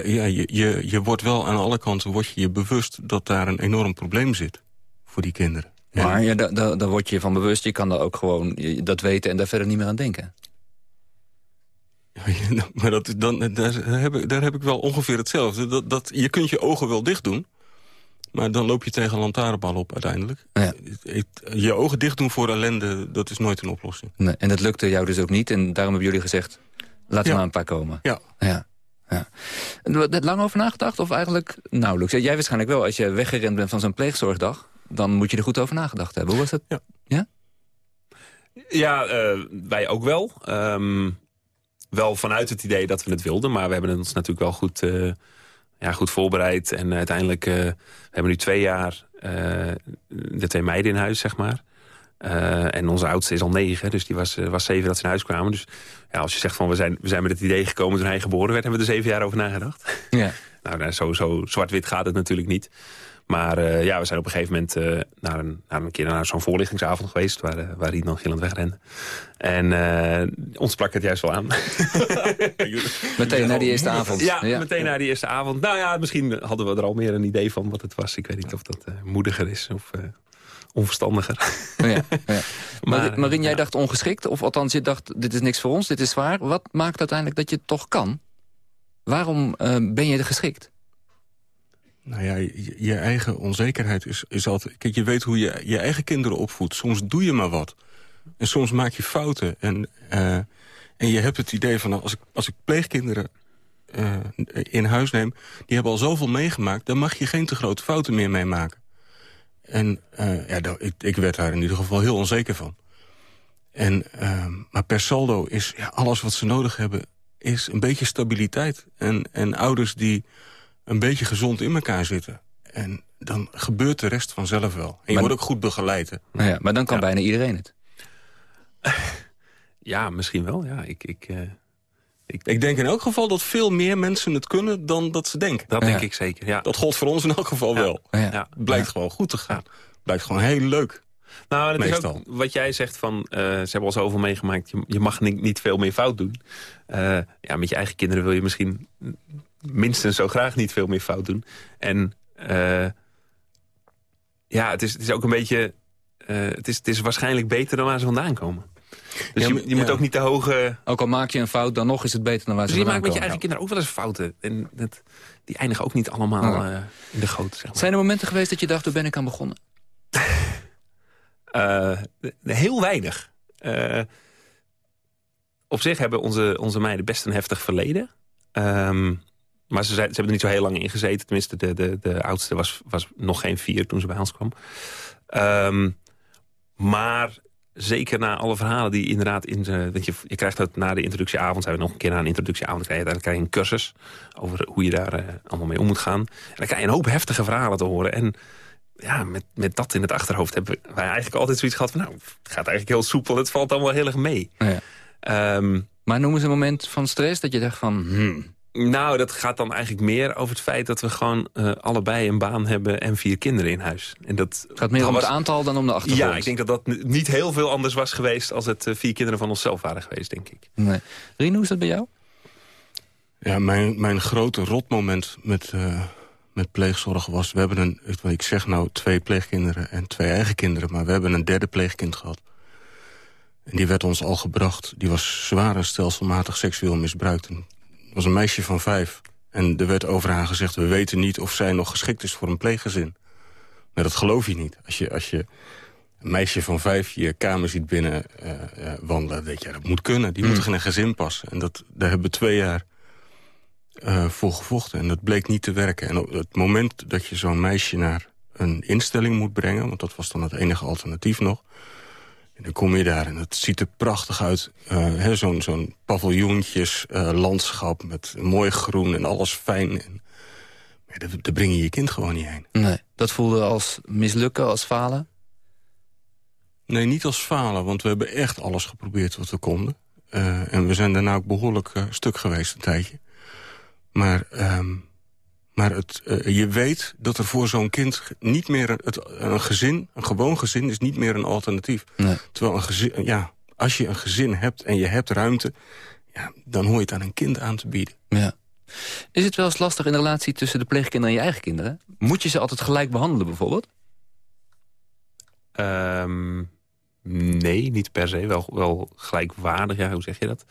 ja je, je, je wordt wel aan alle kanten word je je bewust... dat daar een enorm probleem zit voor die kinderen. Maar ja, daar, daar, daar word je van bewust. Je kan daar ook gewoon dat weten en daar verder niet meer aan denken. Maar dat, dan, daar, heb ik, daar heb ik wel ongeveer hetzelfde. Dat, dat, je kunt je ogen wel dicht doen... maar dan loop je tegen een lantaarnbal op uiteindelijk. Het- Je ogen dicht doen voor ellende, dat is nooit een oplossing. Nee, en dat lukte jou dus ook niet. En daarom hebben jullie gezegd, laten we Ja. maar een paar komen. Ja. ja. Ja. En er lang over nagedacht of eigenlijk nauwelijks? Jij waarschijnlijk wel. Als je weggerend bent van zo'n pleegzorgdag... dan moet je er goed over nagedacht hebben. Hoe was dat? Ja. ja? Ja, eh, wij ook wel. Ehm, wel vanuit het idee dat we het wilden. Maar we hebben ons natuurlijk wel goed, eh, ja, goed voorbereid. En uiteindelijk, eh, we hebben nu twee jaar de twee meiden in huis, zeg maar. Eh, en onze oudste is al negen, dus die was, eh, was zeven dat ze in huis kwamen. Dus ja, als je zegt van we zijn, we zijn met het idee gekomen toen hij geboren werd... hebben we er zeven jaar over nagedacht. Ja. nou, nou, zo, zo zwart-wit gaat het natuurlijk niet. Maar eh, ja, we zijn op een gegeven moment naar, een, naar een keer naar zo'n voorlichtingsavond geweest... waar, eh, waar Rien dan gillend wegrende. En ons sprak het juist wel aan. Meteen na die eerste avond. Ja, Ja. meteen na die eerste avond. Nou ja, misschien hadden we er al meer een idee van wat het was. Ik weet niet of dat moediger is of onverstandiger. Oh ja, ja. Maar, Maar, Marien, jij dacht ongeschikt? Of althans, je dacht, dit is niks voor ons, dit is zwaar. Wat maakt uiteindelijk dat je het toch kan? Waarom eh, ben je er geschikt? Nou ja, je, je eigen onzekerheid is, is altijd... Kijk, je weet hoe je je eigen kinderen opvoedt. Soms doe je maar wat. En soms maak je fouten. En, eh, en je hebt het idee van, nou, als ik, als ik pleegkinderen eh, in huis neem... die hebben al zoveel meegemaakt... dan mag je geen te grote fouten meer meemaken. En eh, ja, ik, ik werd daar in ieder geval heel onzeker van. En, eh, maar per saldo is ja, alles wat ze nodig hebben... is een beetje stabiliteit. En, en ouders die een beetje gezond in elkaar zitten. En dan gebeurt de rest vanzelf wel. En je Maar- wordt ook goed begeleid. Hè? Nou ja, maar dan kan bijna iedereen het. Ja, misschien wel. Ja, ik, ik, eh, Ik denk in elk geval dat veel meer mensen het kunnen dan dat ze denken. dat denk ik zeker, ja. Dat gold voor ons in elk geval wel. Ja. Blijkt gewoon goed te gaan. Blijkt gewoon heel leuk. Nou, en het is Meestal. ook wat jij zegt van, eh, ze hebben al zoveel meegemaakt, je, je mag niet, niet veel meer fout doen. Eh, ja, met je eigen kinderen wil je misschien minstens zo graag niet veel meer fout doen. En eh, ja, het is, het is ook een beetje, eh, het, is, het is waarschijnlijk beter dan waar ze vandaan komen. Dus Ja, je, maar- je moet ja. ook niet te hoge... Ook al maak je een fout, dan nog is het beter dan waar ze Dus je vandaan maakt met je eigen kinderen ook wel eens fouten. En dat, die eindigen ook niet allemaal Ja. eh, in de goot, zeg maar. Zijn er momenten geweest dat je dacht, waar ben ik aan begonnen? Eh, heel weinig. Eh, op zich hebben onze, onze meiden best een heftig verleden. Ehm, maar ze, zei- ze hebben er niet zo heel lang in gezeten. Tenminste, de, de, de oudste was, was nog geen vier toen ze bij ons kwam. Ehm, maar zeker na alle verhalen die inderdaad in. Want je, je krijgt dat na de introductieavond... zijn we nog een keer na een introductieavond... krijg je, uiteindelijk krijg je een cursus over hoe je daar eh, allemaal mee om moet gaan. En dan krijg je een hoop heftige verhalen te horen. En ja, met, met dat in het achterhoofd hebben wij eigenlijk altijd zoiets gehad van... nou, het gaat eigenlijk heel soepel, het valt allemaal heel erg mee. Ja. Ehm, maar noemen ze een moment van stress dat je dacht van... Hmm, nou, dat gaat dan eigenlijk meer over het feit dat we gewoon eh, allebei een baan hebben en vier kinderen in huis. En dat het gaat meer dat om was- het aantal dan om de achtergrond. Ja, ik denk dat dat niet heel veel anders was geweest als het eh, vier kinderen van onszelf waren geweest, denk ik. Nee. Rien, hoe is dat bij jou? Ja, mijn, mijn grote rotmoment met, eh, met pleegzorg was... we hebben een, ik- zeg nou twee pleegkinderen en twee eigen kinderen... maar we hebben een derde pleegkind gehad. En die werd ons al gebracht. Die was zwaar en stelselmatig seksueel misbruikt. En was een meisje van vijf. En er werd over haar gezegd... we weten niet of zij nog geschikt is voor een pleeggezin. Maar dat geloof je niet. Als je, als je een meisje van vijf je kamer ziet binnen eh, wandelen... denk je, ja, dat moet kunnen. Die moet in een gezin passen. En dat, daar hebben we twee jaar eh, voor gevochten. En dat bleek niet te werken. En op het moment dat je zo'n meisje naar een instelling moet brengen... want dat was dan het enige alternatief nog... en dan kom je daar en het ziet er prachtig uit. hè, zo'n zo'n paviljoentjes, eh, landschap met mooi groen en alles fijn. En, maar daar, daar breng je je kind gewoon niet heen. Nee, dat voelde als mislukken, als falen? Nee, niet als falen, want we hebben echt alles geprobeerd wat we konden. Eh, en we zijn daarna ook behoorlijk eh, stuk geweest een tijdje. Maar, ehm, maar het, eh, je weet dat er voor zo'n kind niet meer... een- Het, een gezin, een gewoon gezin, is niet meer een alternatief. Terwijl een gezin, ja, als je een gezin hebt en je hebt ruimte... Ja, dan hoor je het aan een kind aan te bieden. Ja. Is het wel eens lastig in de relatie tussen de pleegkinderen en je eigen kinderen? Moet je ze altijd gelijk behandelen bijvoorbeeld? Ehm, nee, niet per se. Wel, wel gelijkwaardig, ja, hoe zeg je dat?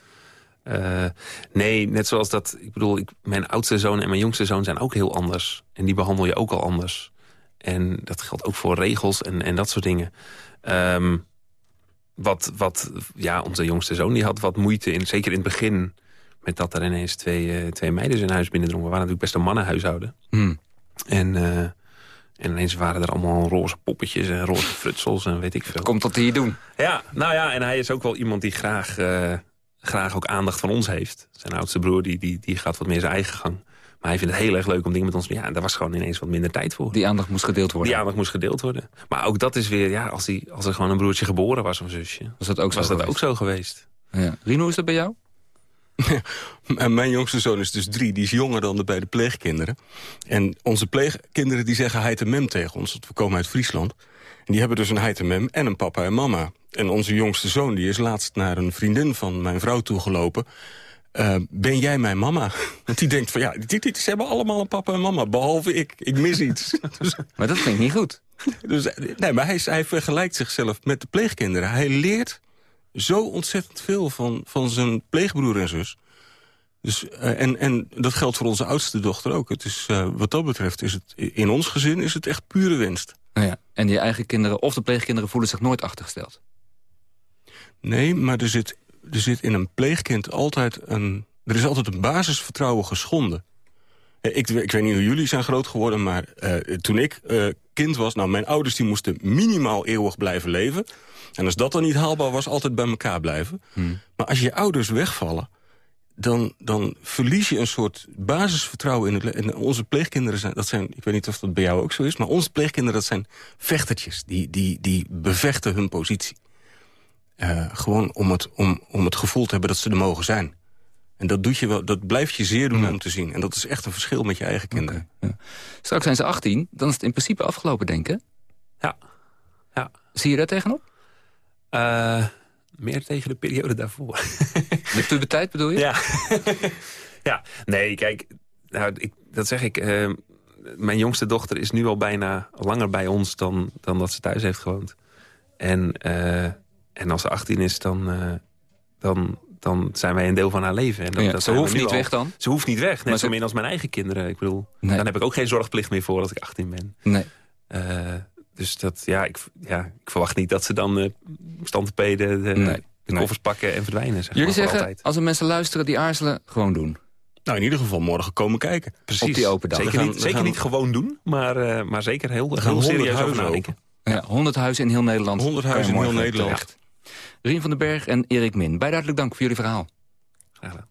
Eh, nee, net zoals dat... Ik bedoel, ik, mijn oudste zoon en mijn jongste zoon zijn ook heel anders. En die behandel je ook al anders. En dat geldt ook voor regels en, en dat soort dingen. Ehm, wat, wat, ja, onze jongste zoon die had wat moeite in, zeker in het begin... met dat er ineens twee, eh, twee meiden zijn huis binnendrongen. We waren natuurlijk best een mannenhuishouden. Hmm. En, eh, en ineens waren er allemaal roze poppetjes en roze frutsels en weet ik veel. Komt dat hier doen? Ja, nou ja, en hij is ook wel iemand die graag, graag ook aandacht van ons heeft. Zijn oudste broer die, die, die gaat wat meer zijn eigen gang. Maar hij vindt het heel erg leuk om dingen met ons... Ja, daar was gewoon ineens wat minder tijd voor. Die aandacht moest gedeeld worden. Die aandacht moest gedeeld worden. Maar ook dat is weer, ja, als, die, als er gewoon een broertje geboren was of een zusje... Was dat ook zo was dat geweest? ook zo geweest. Ja. Rino, hoe is dat bij jou? En mijn jongste zoon is dus drie. Die is jonger dan de beide pleegkinderen. En onze pleegkinderen die zeggen heid en mem tegen ons. Want we komen uit Friesland. Die hebben dus een heid en mem en een papa en mama. En onze jongste zoon die is laatst naar een vriendin van mijn vrouw toegelopen. Eh, ben jij mijn mama? Want die denkt van ja, ze hebben allemaal een papa en mama. Behalve ik. Ik mis iets. dus, Maar dat klinkt niet goed. dus, nee, maar hij, hij vergelijkt zichzelf met de pleegkinderen. Hij leert zo ontzettend veel van, van zijn pleegbroer en zus. Dus, eh, en, en dat geldt voor onze oudste dochter ook. Het is, eh, wat dat betreft is het in ons gezin is het echt pure winst. Nou ja. En je eigen kinderen of de pleegkinderen voelen zich nooit achtergesteld. Nee, maar er zit, er zit in een pleegkind altijd een... Er is altijd een basisvertrouwen geschonden. Eh, Ik, ik weet niet hoe jullie zijn groot geworden, maar eh, toen ik eh, kind was... Nou, mijn ouders die moesten minimaal eeuwig blijven leven. En als dat dan niet haalbaar was, altijd bij elkaar blijven. Maar als je ouders wegvallen, dan, dan verlies je een soort basisvertrouwen in het leven. En onze pleegkinderen zijn, dat zijn, ik weet niet of dat bij jou ook zo is... maar onze pleegkinderen, dat zijn vechtertjes. Die, die, die bevechten hun positie. Eh, gewoon om het, om, om het gevoel te hebben dat ze er mogen zijn. En dat, doet je wel, dat blijft je zeer doen om te zien. En dat is echt een verschil met je eigen kinderen. Straks zijn ze 18, dan is het in principe afgelopen, denken. Ja. ja. Zie je daar tegenop? Eh, meer tegen de periode daarvoor. De puberteit bedoel je? Ja. ja, nee, kijk, nou, ik, dat zeg ik. eh, mijn jongste dochter is nu al bijna langer bij ons dan, dan dat ze thuis heeft gewoond. En, eh, en als ze 18 is, dan, eh, dan, dan zijn wij een deel van haar leven. En dat, Ja, dat ze we hoeft niet al. weg dan? Ze hoeft niet weg, net Maar zo min als mijn eigen kinderen. Ik bedoel, Nee. dan heb ik ook geen zorgplicht meer voor als ik 18 ben. Nee. Eh, dus dat, ja ik, ja, ik verwacht niet dat ze dan uh, standpeden de, Nee. de koffers pakken en verdwijnen. Zeg Jullie maar, zeggen, altijd. als er mensen luisteren die aarzelen, gewoon doen. Nou, in ieder geval morgen komen kijken. Precies. Op die open dag. Zeker, gaan- niet, zeker gaan- niet gewoon doen, maar, eh, maar zeker heel, heel 100 serieus over nadenken. Ja, 100 huizen in heel Nederland. 100 kan je huizen in heel Nederland. terecht. Rien van den Berg en Erik Min, beide hartelijk dank voor jullie verhaal. Graag gedaan.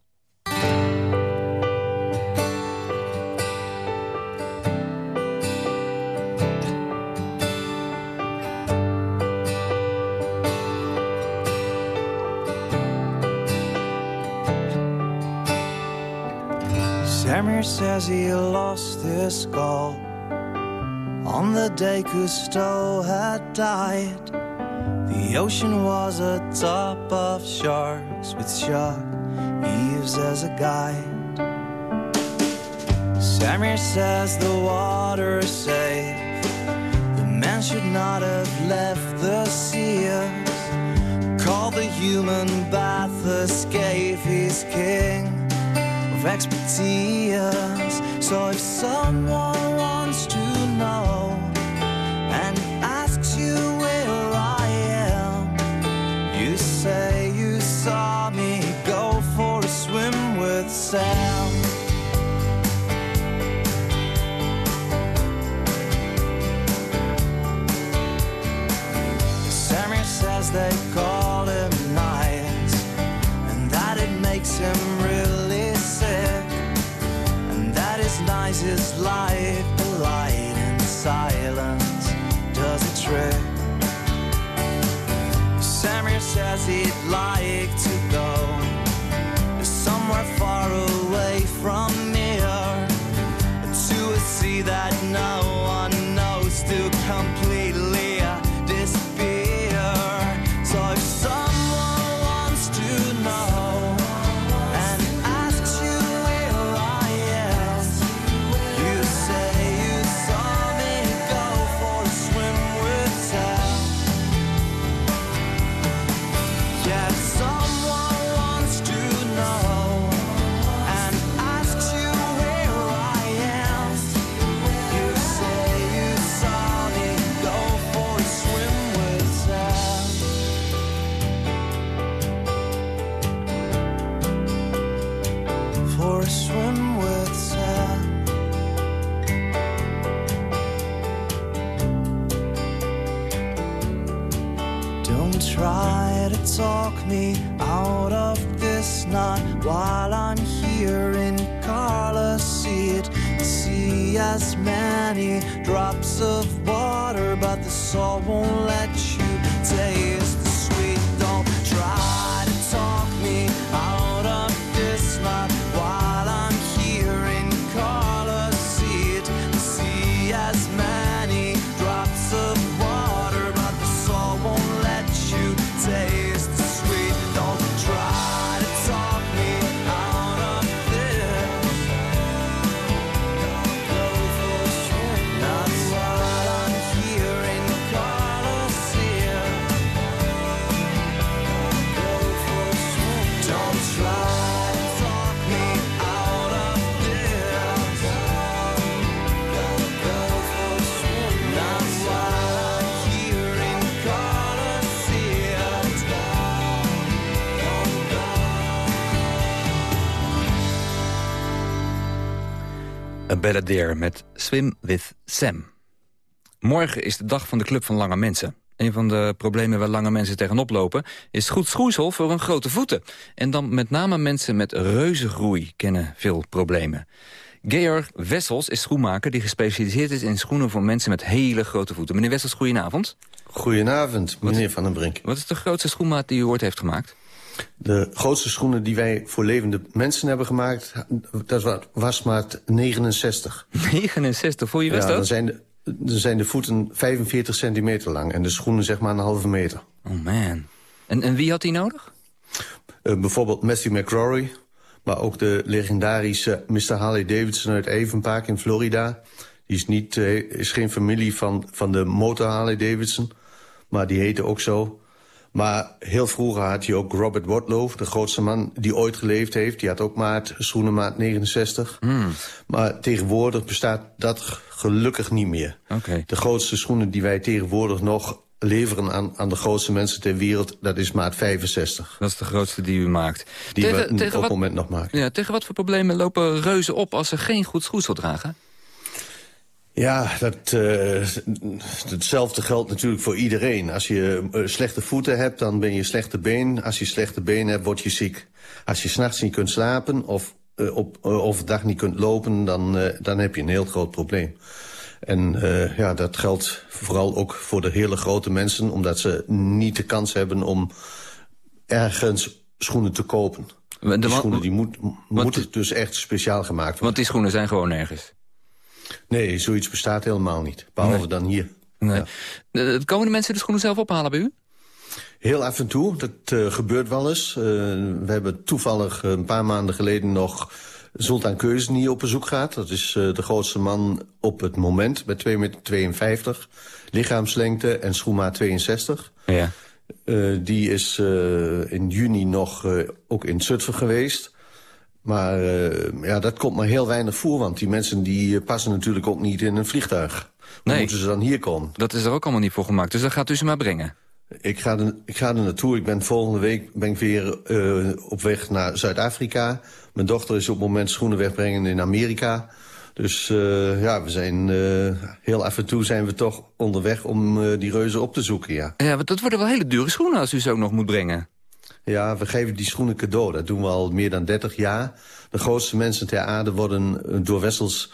Samir says he lost his skull on the day Cousteau had died. The ocean was a top of sharks with shark Eves as a guide. Samir says the water is safe. The man should not have left the seas. Call the human bath escape. He's king expertise. So if someone wants to silence does a trick. Samir says he'd like to go. Somewhere far away from here. To a sea that no one knows to completely Balladeer met Swim with Sam. Morgen is de dag van de Club van Lange Mensen. Een van de problemen waar lange mensen tegenop lopen... is goed schoeisel voor hun grote voeten. En dan met name mensen met reuzengroei kennen veel problemen. Georg Wessels is schoenmaker die gespecialiseerd is in schoenen voor mensen met hele grote voeten. Meneer Wessels, goedenavond. Goedenavond, meneer Van den Brink. Wat is de grootste schoenmaat die u ooit heeft gemaakt? De grootste schoenen die wij voor levende mensen hebben gemaakt... dat wa- was maat 69. 69, voel je best ja, dat? dan zijn, de, dan zijn de voeten 45 centimeter lang... en de schoenen zeg maar een halve meter. Oh man. En, en wie had die nodig? Eh, bijvoorbeeld Matthew McCrory... maar ook de legendarische Mr. Harley Davidson uit Avonpark in Florida. Die is, niet, eh, is geen familie van, van de motor Harley Davidson... maar die heette ook zo... Maar heel vroeger had je ook Robert Wadlow, de grootste man die ooit geleefd heeft. Die had ook maat, schoenenmaat 69. Maar tegenwoordig bestaat dat gelukkig niet meer. Oké. De grootste schoenen die wij tegenwoordig nog leveren aan, aan de grootste mensen ter wereld. Dat is maat 65. Dat is de grootste die u maakt. Die Tegen- we tegen op het moment nog maken. Ja, tegen wat voor problemen lopen reuzen op als ze geen goed schoeisel dragen? Ja, dat, eh, hetzelfde geldt natuurlijk voor iedereen. Als je eh, slechte voeten hebt, dan ben je slechte been. Als je slechte been hebt, word je ziek. Als je s'nachts niet kunt slapen of eh, op overdag niet kunt lopen... Dan, dan heb je een heel groot probleem. En ja, dat geldt vooral ook voor de hele grote mensen... omdat ze niet de kans hebben om ergens schoenen te kopen. De Die schoenen die moet, moeten dus echt speciaal gemaakt worden. Want die schoenen zijn gewoon nergens. Nee, zoiets bestaat helemaal niet. Behalve Nee. dan hier. Nee. Ja. Komen de mensen de schoenen zelf ophalen bij u? Heel af en toe, dat eh, gebeurt wel eens. Eh, we hebben toevallig eh, een paar maanden geleden nog Sultan Keuzen hier op bezoek gehad. Dat is de grootste man op het moment met 2,52 meter, lichaamslengte en schoenmaat 62. Ja. Die is in juni nog ook in Zutphen geweest. Maar eh, ja, dat komt maar heel weinig voor, want die mensen die eh, passen natuurlijk ook niet in een vliegtuig. Hoe Nee. moeten ze dan hier komen? Dat is er ook allemaal niet voor gemaakt, dus dan gaat u ze maar brengen. Ik ga, er, ik ga er naartoe. Ik ben volgende week ben ik weer eh, op weg naar Zuid-Afrika. Mijn dochter is op het moment schoenen wegbrengen in Amerika. Dus ja, we zijn heel af en toe zijn we toch onderweg om die reuzen op te zoeken, ja. Ja, want dat worden wel hele dure schoenen als u ze ook nog moet brengen. Ja, we geven die schoenen cadeau. Dat doen we al meer dan 30 jaar. De grootste mensen ter aarde worden eh, door Wessels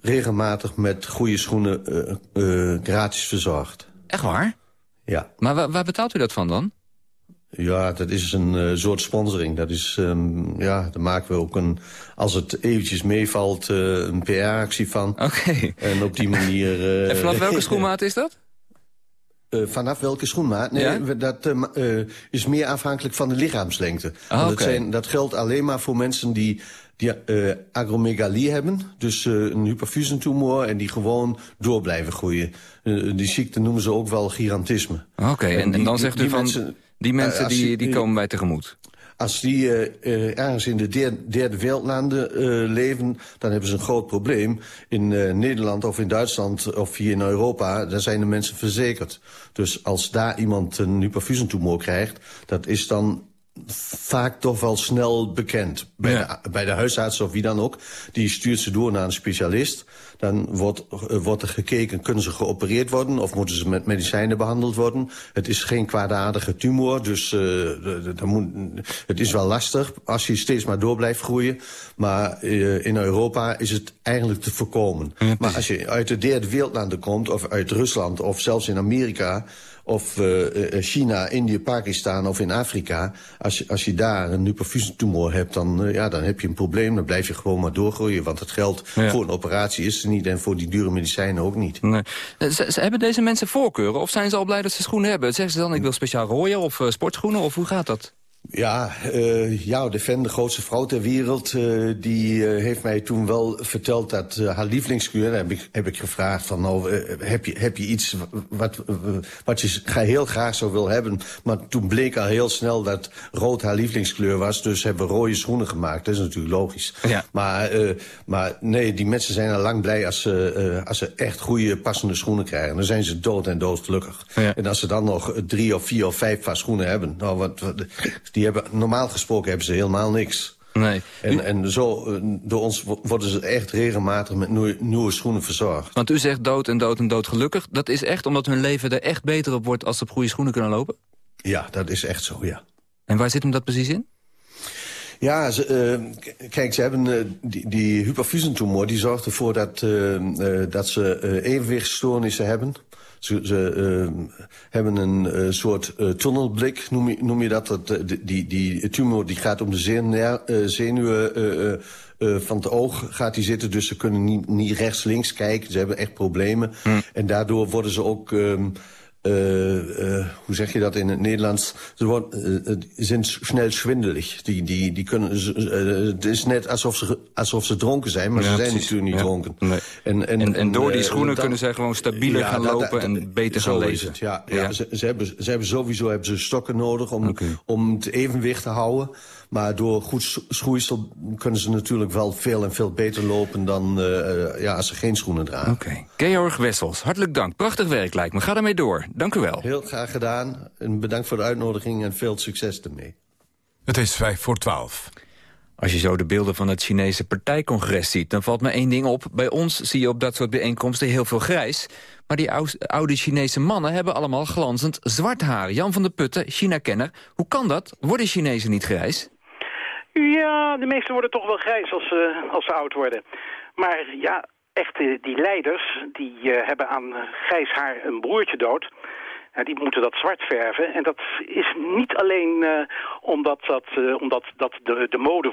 regelmatig met goede schoenen eh, eh, gratis verzorgd. Echt waar? Ja. Maar waar, waar betaalt u dat van dan? Ja, dat is een soort sponsoring. Dat is, ehm, ja, daar maken we ook een, als het eventjes meevalt, een PR-actie van. Oké. En op die manier... en vanaf welke schoenmaat is dat? Eh, vanaf welke schoenmaat? Nee, Ja? dat eh, eh, is meer afhankelijk van de lichaamslengte. Ah, dat, zijn, dat geldt alleen maar voor mensen die, die agromegalie hebben. Dus een hyperfusentumor en die gewoon door blijven groeien. Die ziekte noemen ze ook wel gigantisme. Oké, en, dan zegt u van, mensen- die mensen die, die komen wij tegemoet. Als die eh, eh, ergens in de derde, derde wereldlanden eh, leven, dan hebben ze een groot probleem. In Nederland of in Duitsland of hier in Europa, daar zijn de mensen verzekerd. Dus als daar iemand een hyperfusentumor krijgt, dat is dan vaak toch wel snel bekend. Bij, de, bij de huisarts of wie dan ook. Die stuurt ze door naar een specialist. Dan wordt, eh, wordt er gekeken, kunnen ze geopereerd worden... of moeten ze met medicijnen behandeld worden. Het is geen kwaadaardige tumor, dus eh, dan moet, het is wel lastig... als je steeds maar door blijft groeien. Maar eh, in Europa is het eigenlijk te voorkomen. maar als je uit de derde wereldlanden komt, of uit Rusland... of zelfs in Amerika of eh, eh, China, Indië, Pakistan of in Afrika... als je, als je daar een hyperfusentumor hebt, dan, eh, ja, dan heb je een probleem. Dan blijf je gewoon maar doorgroeien. Want het geld Ja. voor een operatie is er niet... en voor die dure medicijnen ook niet. Nee. Ze, ze- hebben deze mensen voorkeuren of zijn ze al blij dat ze schoenen hebben? Zeggen ze dan, ik wil speciaal rooien of sportschoenen of hoe gaat dat? Ja, eh Jouw de Ven, de grootste vrouw ter wereld... eh, die eh, heeft mij toen wel verteld dat haar lievelingskleur... heb ik, heb ik gevraagd van, nou, heb, je, heb je iets wat, wat je ga- heel graag zou willen hebben? Maar toen bleek al heel snel dat rood haar lievelingskleur was... dus hebben we rode schoenen gemaakt. Dat is natuurlijk logisch. Ja. Maar, maar nee, die mensen zijn al lang blij als ze, als ze echt goede passende schoenen krijgen. Dan zijn ze dood en dood gelukkig. Ja. En als ze dan nog drie of vier of vijf paar schoenen hebben... Nou, wat, wat- die hebben, normaal gesproken hebben ze helemaal niks. Nee. En, en zo, eh, door ons wo- worden ze echt regelmatig met nieuwe, nieuwe schoenen verzorgd. Want u zegt dood en dood en dood gelukkig. Dat is echt omdat hun leven er echt beter op wordt als ze op goede schoenen kunnen lopen? Ja, dat is echt zo, ja. En waar zit hem dat precies in? Ja, ze, eh, kijk, ze hebben eh, die, die hyperfusentumor... die zorgt ervoor dat, dat ze evenwichtstoornissen hebben. Ze, ze eh, hebben een eh, soort eh, tunnelblik, noem je, noem je dat. dat eh, die, die, tumor die gaat om de zenuwen, zenuwen van het oog gaat die zitten. Dus ze kunnen niet, niet rechts-links kijken. Ze hebben echt problemen. En daardoor worden ze ook... ehm, eh, eh, hoe zeg je dat in het Nederlands? Ze worden, eh, eh, zijn snel schwindelig. Die, die, die kunnen, eh, het is net alsof ze, alsof ze dronken zijn, maar Ja, ze zijn precies. natuurlijk niet Ja. dronken. Nee. En, En, en door die eh, schoenen dat- kunnen zij gewoon stabieler Ja, gaan dat- lopen dat- en beter gaan het, ja, Ja. ja. Ze, ze, hebben, ze hebben sowieso hebben ze stokken nodig om, om het evenwicht te houden. Maar door goed sch- schoeisel kunnen ze natuurlijk wel veel en veel beter lopen... dan eh, eh, ja, als ze geen schoenen dragen. Oké. Georg Wessels, hartelijk dank. Prachtig werk lijkt me. Ga daarmee door. Dank u wel. Heel graag gedaan. En bedankt voor de uitnodiging en veel succes ermee. Het is vijf voor twaalf. Als je zo de beelden van het Chinese partijcongres ziet... dan valt me één ding op. Bij ons zie je op dat soort bijeenkomsten heel veel grijs. Maar die ou- oude Chinese mannen hebben allemaal glanzend zwart haar. Jan van der Putten, China-kenner. Hoe kan dat? Worden Chinezen niet grijs? Ja, de meesten worden toch wel grijs als ze, als ze oud worden. Maar ja, echt eh, die leiders, die eh, hebben aan eh, grijs haar een broertje dood. Ja, die moeten dat zwart verven. En dat is niet alleen eh, omdat, dat, eh, omdat dat de, de mode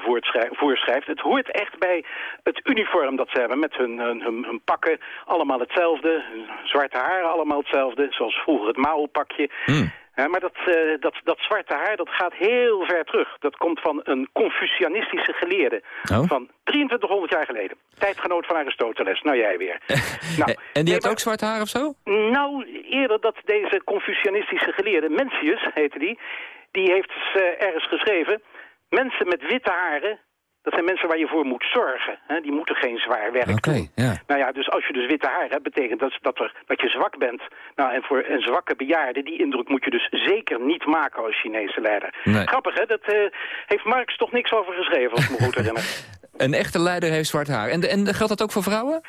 voorschrijft. Het hoort echt bij het uniform dat ze hebben. Met hun, hun, pakken allemaal hetzelfde. Hun zwarte haren allemaal hetzelfde. Zoals vroeger het Mao-pakje. Ja, maar dat, eh, dat, dat zwarte haar dat gaat heel ver terug. Dat komt van een Confucianistische geleerde. Oh. Van 2300 jaar geleden. Tijdgenoot van Aristoteles. Nou, jij weer. nou, En die heeft ook zwart haar of zo? nou, eerder dat deze Confucianistische geleerde, Mencius heette die... die heeft eh, ergens geschreven... mensen met witte haren, dat zijn mensen waar je voor moet zorgen. Hè? Die moeten geen zwaar werk doen. ja. Nou ja, dus als je dus witte haar hebt, betekent dat, dat, er, dat je zwak bent. Nou, en voor een zwakke bejaarde, die indruk moet je dus zeker niet maken als Chinese leider. Nee. Grappig, hè? Dat eh, heeft Marx toch niks over geschreven, als ik me goed herinner. Een echte leider heeft zwart haar. En, en geldt dat ook voor vrouwen?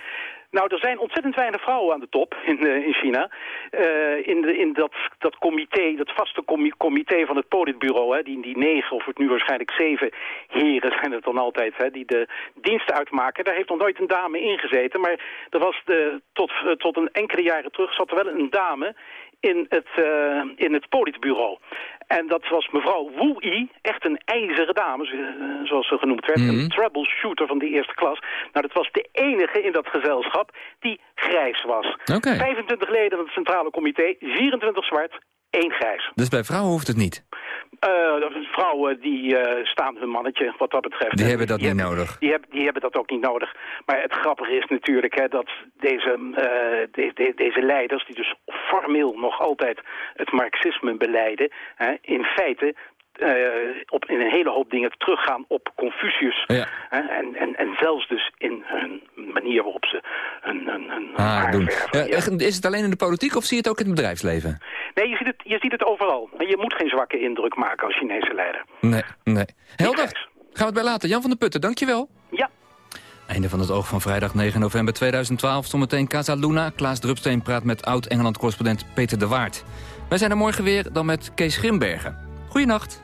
Nou, er zijn ontzettend weinig vrouwen aan de top in, eh, in China. Eh, in de, in dat, dat comité, dat vaste comi- comité van het politbureau... Hè, die, die negen of het nu waarschijnlijk zeven heren zijn het dan altijd... Hè, die de dienst uitmaken, daar heeft nog nooit een dame in gezeten. Maar er was de, tot, eh, tot een enkele jaren terug zat er wel een dame in het, eh, in het politbureau. En dat was mevrouw Wu Yi, echt een ijzeren dame, eh, zoals ze genoemd werd. Een troubleshooter van de eerste klas. Nou, dat was de enige in dat gezelschap die grijs was. Oké. 25 leden van het centrale comité, 24 zwart, één grijs. Dus bij vrouwen hoeft het niet. Eh, vrouwen die eh, staan hun mannetje wat dat betreft. Die En hebben dat niet nodig. Die, hebben, die hebben dat ook niet nodig. Maar het grappige is natuurlijk hè, dat deze, eh, de- de- deze leiders... die dus formeel nog altijd het marxisme beleiden... Hè, in feite eh, op, in een hele hoop dingen teruggaan op Confucius. Ja. En, en, en zelfs dus in hun manier waarop ze hun, hun, hun Haar doen. verven, Eh, Is het alleen in de politiek of zie je het ook in het bedrijfsleven? Nee, je ziet, het, je ziet het overal. Je moet geen zwakke indruk maken als Chinese leider. Nee, nee. Helder. Gaan we het bij laten. Jan van der Putten, dankjewel. Ja. Einde van het oog van vrijdag 9 november 2012. Zometeen Casa Luna. Klaas Drupsteen praat met oud-Engeland-correspondent Peter de Waard. Wij zijn er morgen weer, dan met Kees Grimbergen. Goeienacht.